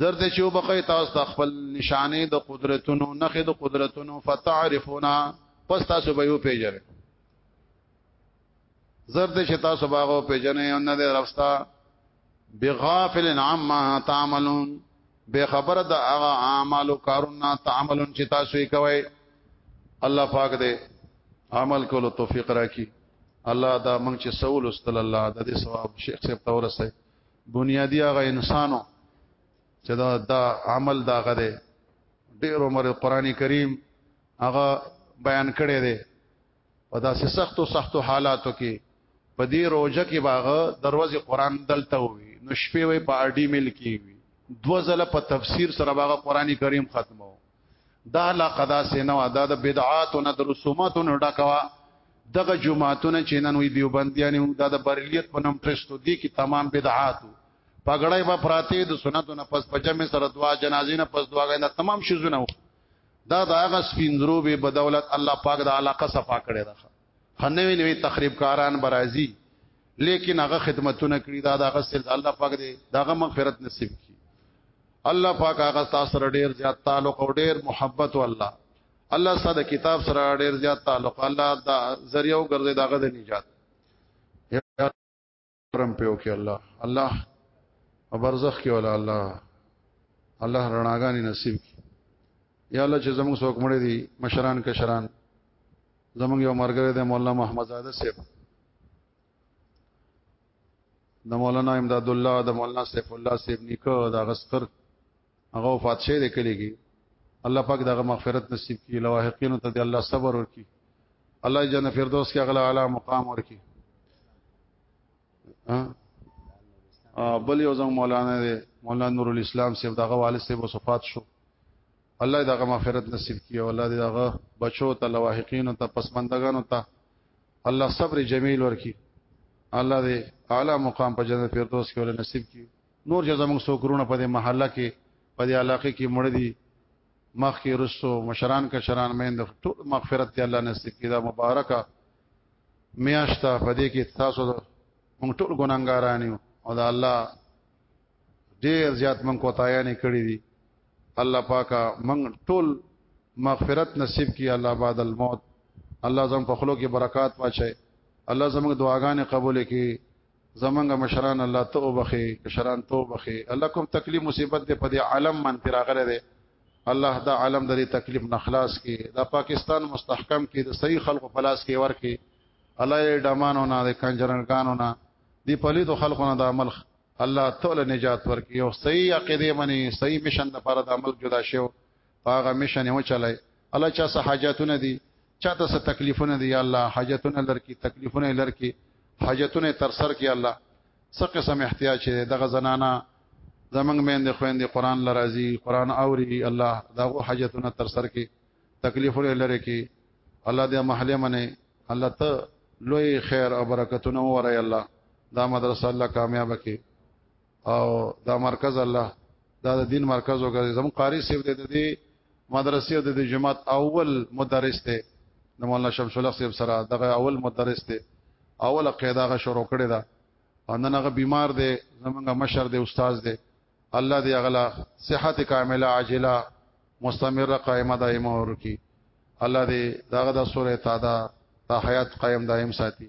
زرد چې وبخې تاسو د خپل نشانه د قدرتونو نخې د قدرتونو فتعرفونا پس تاسو به یو پیژنې زرد چې تاسو باغو پیژنې او نه د رفستا بغافل عما تعملون به خبر د هغه اعمال او کارونه تعملون چې تاسو یې کوي الله پاک دې عمل کولو توفیق راکړي الله دا موږ چې سوال استل الله د دې ثواب شیخ صاحب تورسه بنیادی هغه انسانو چې دا دا عمل دا غره ډیر عمر قرآنی کریم هغه بیان کړی دی په داسې سختو سختو حالاتو کې په دې روزه کې باغ دروازه قرآن دلته وي نو شپې وي په اډی مل کې وي دو ځله په تفسیر سره باغ قرآنی کریم ختمو دا لا قدا سينو دا د بدعات او د رسومات نه ډکوا دغه جمعهتون چې نن وی دیوبندیان دا د بریلیت په نوم ټرستو دي کې تمام بدعات پګړای به پراته د سنتو نه پس پجمه سره دعا جنازې نه پس دعا غنه تمام شي زونه دا دا غس پینځرو به بدولت الله پاک د علاقه صفا کړي راخه خنوي نوي تخریب کاران برازي لیکن هغه خدمتونه کړی دا دغه سر الله پاک دې دغه مغفرت نصیب کړي الله پاک هغه تاسو سره ډیر زیات تعلق او ډیر محبت والله الله ساده کتاب سره ډیر زیات تعلق الله دا ذریعہ وګرځي دغه د نجات کرم پیو کې الله الله برزخ کې ولا الله الله رڼاګانی نصیب کی یا الله چې زموږ څوک مړ دي مشران کشران زموږ یو مرګره دی مولانا محمد زاده صاحب د مولانا امداد الله د مولانا سیف الله صاحب نیکه د غسقر هغه وفات شه د کلی کې الله پاک دغه مغفرت نصیب کړي لواحقین ته دی الله صبر ورکړي الله جنت فردوس کې غلا اعلی مقام ورکړي ها بل یو زمو مولانا دی مولانا نور الاسلام سیف دغه والد سیف وفات شو الله دغه مغفرت نصیب کړي او الله دغه بچو ته لواحقین ته پسمندګانو ته الله صبر جمیل ورکړي الله دې اعلی مقام په جنت فردوس کې ول نصیب کړي نور چې زموږ څوک رونه په دې محله کې په دې علاقې کې مړ دي مخ کې رسو مشران کشران مېند ټول مغفرت دی الله نصیب کړي دا مبارکه میاشتا په دې کې تاسو موږ ټول ګناګاران یو او دا الله ډېر زیات موږ کوتایا نه کړی دي الله پاکا موږ ټول مغفرت نصیب کړي الله بعد الموت الله زم په خلو کې برکات واچي الله زموږ دعاګانې قبول کړي زمنګ مشران الله ته وبخي کشران ته وبخي الله کوم تکلیف مصیبت دې په دې عالم من پر اغره دې الله دا عالم د دې تکلیف نه خلاص کړي دا پاکستان مستحکم کړي د صحیح خلکو پلاس کې ورکي الله یې ډمانو نه د کنجرنګانو نه دی پلیدو خلکو نه د عمل الله تعالی نجات ورکي او صحیح عقیده منی صحیح مشن لپاره د عمل جدا شو په هغه مشن یو چلای الله چا سه حاجتونه دي چاته سه تکلیفونه دي یا الله حاجتونه لرکی تکلیفونه لرکی حاجتونه تر سر کې الله څه قسم احتیاج دی دغه زنانا زمنګ مېند خويندې قران لرازي قران اوري الله دغه حاجتونه تر سر کې تکلیفونه لري کې الله دې محله منه الله ته لوی خیر او برکتونه وره الله دا مدرسه الله کامیاب کړي او دا مرکز الله دا د دین مرکز وګرځي زمو قاری سیب د دې مدرسې او د جماعت اول مدرس ته د مولانا شمس الله سیب سره دغه اول مدرس ته اول قاعده غ شروع کړی دا او نن هغه بیمار دی زمونږ مشر دی استاد دی الله دی اغلا صحت کامله عاجله مستمره قائمه دایمه ورکی الله دی داغه د سورې تادا تا حیات قائم دائم ساتي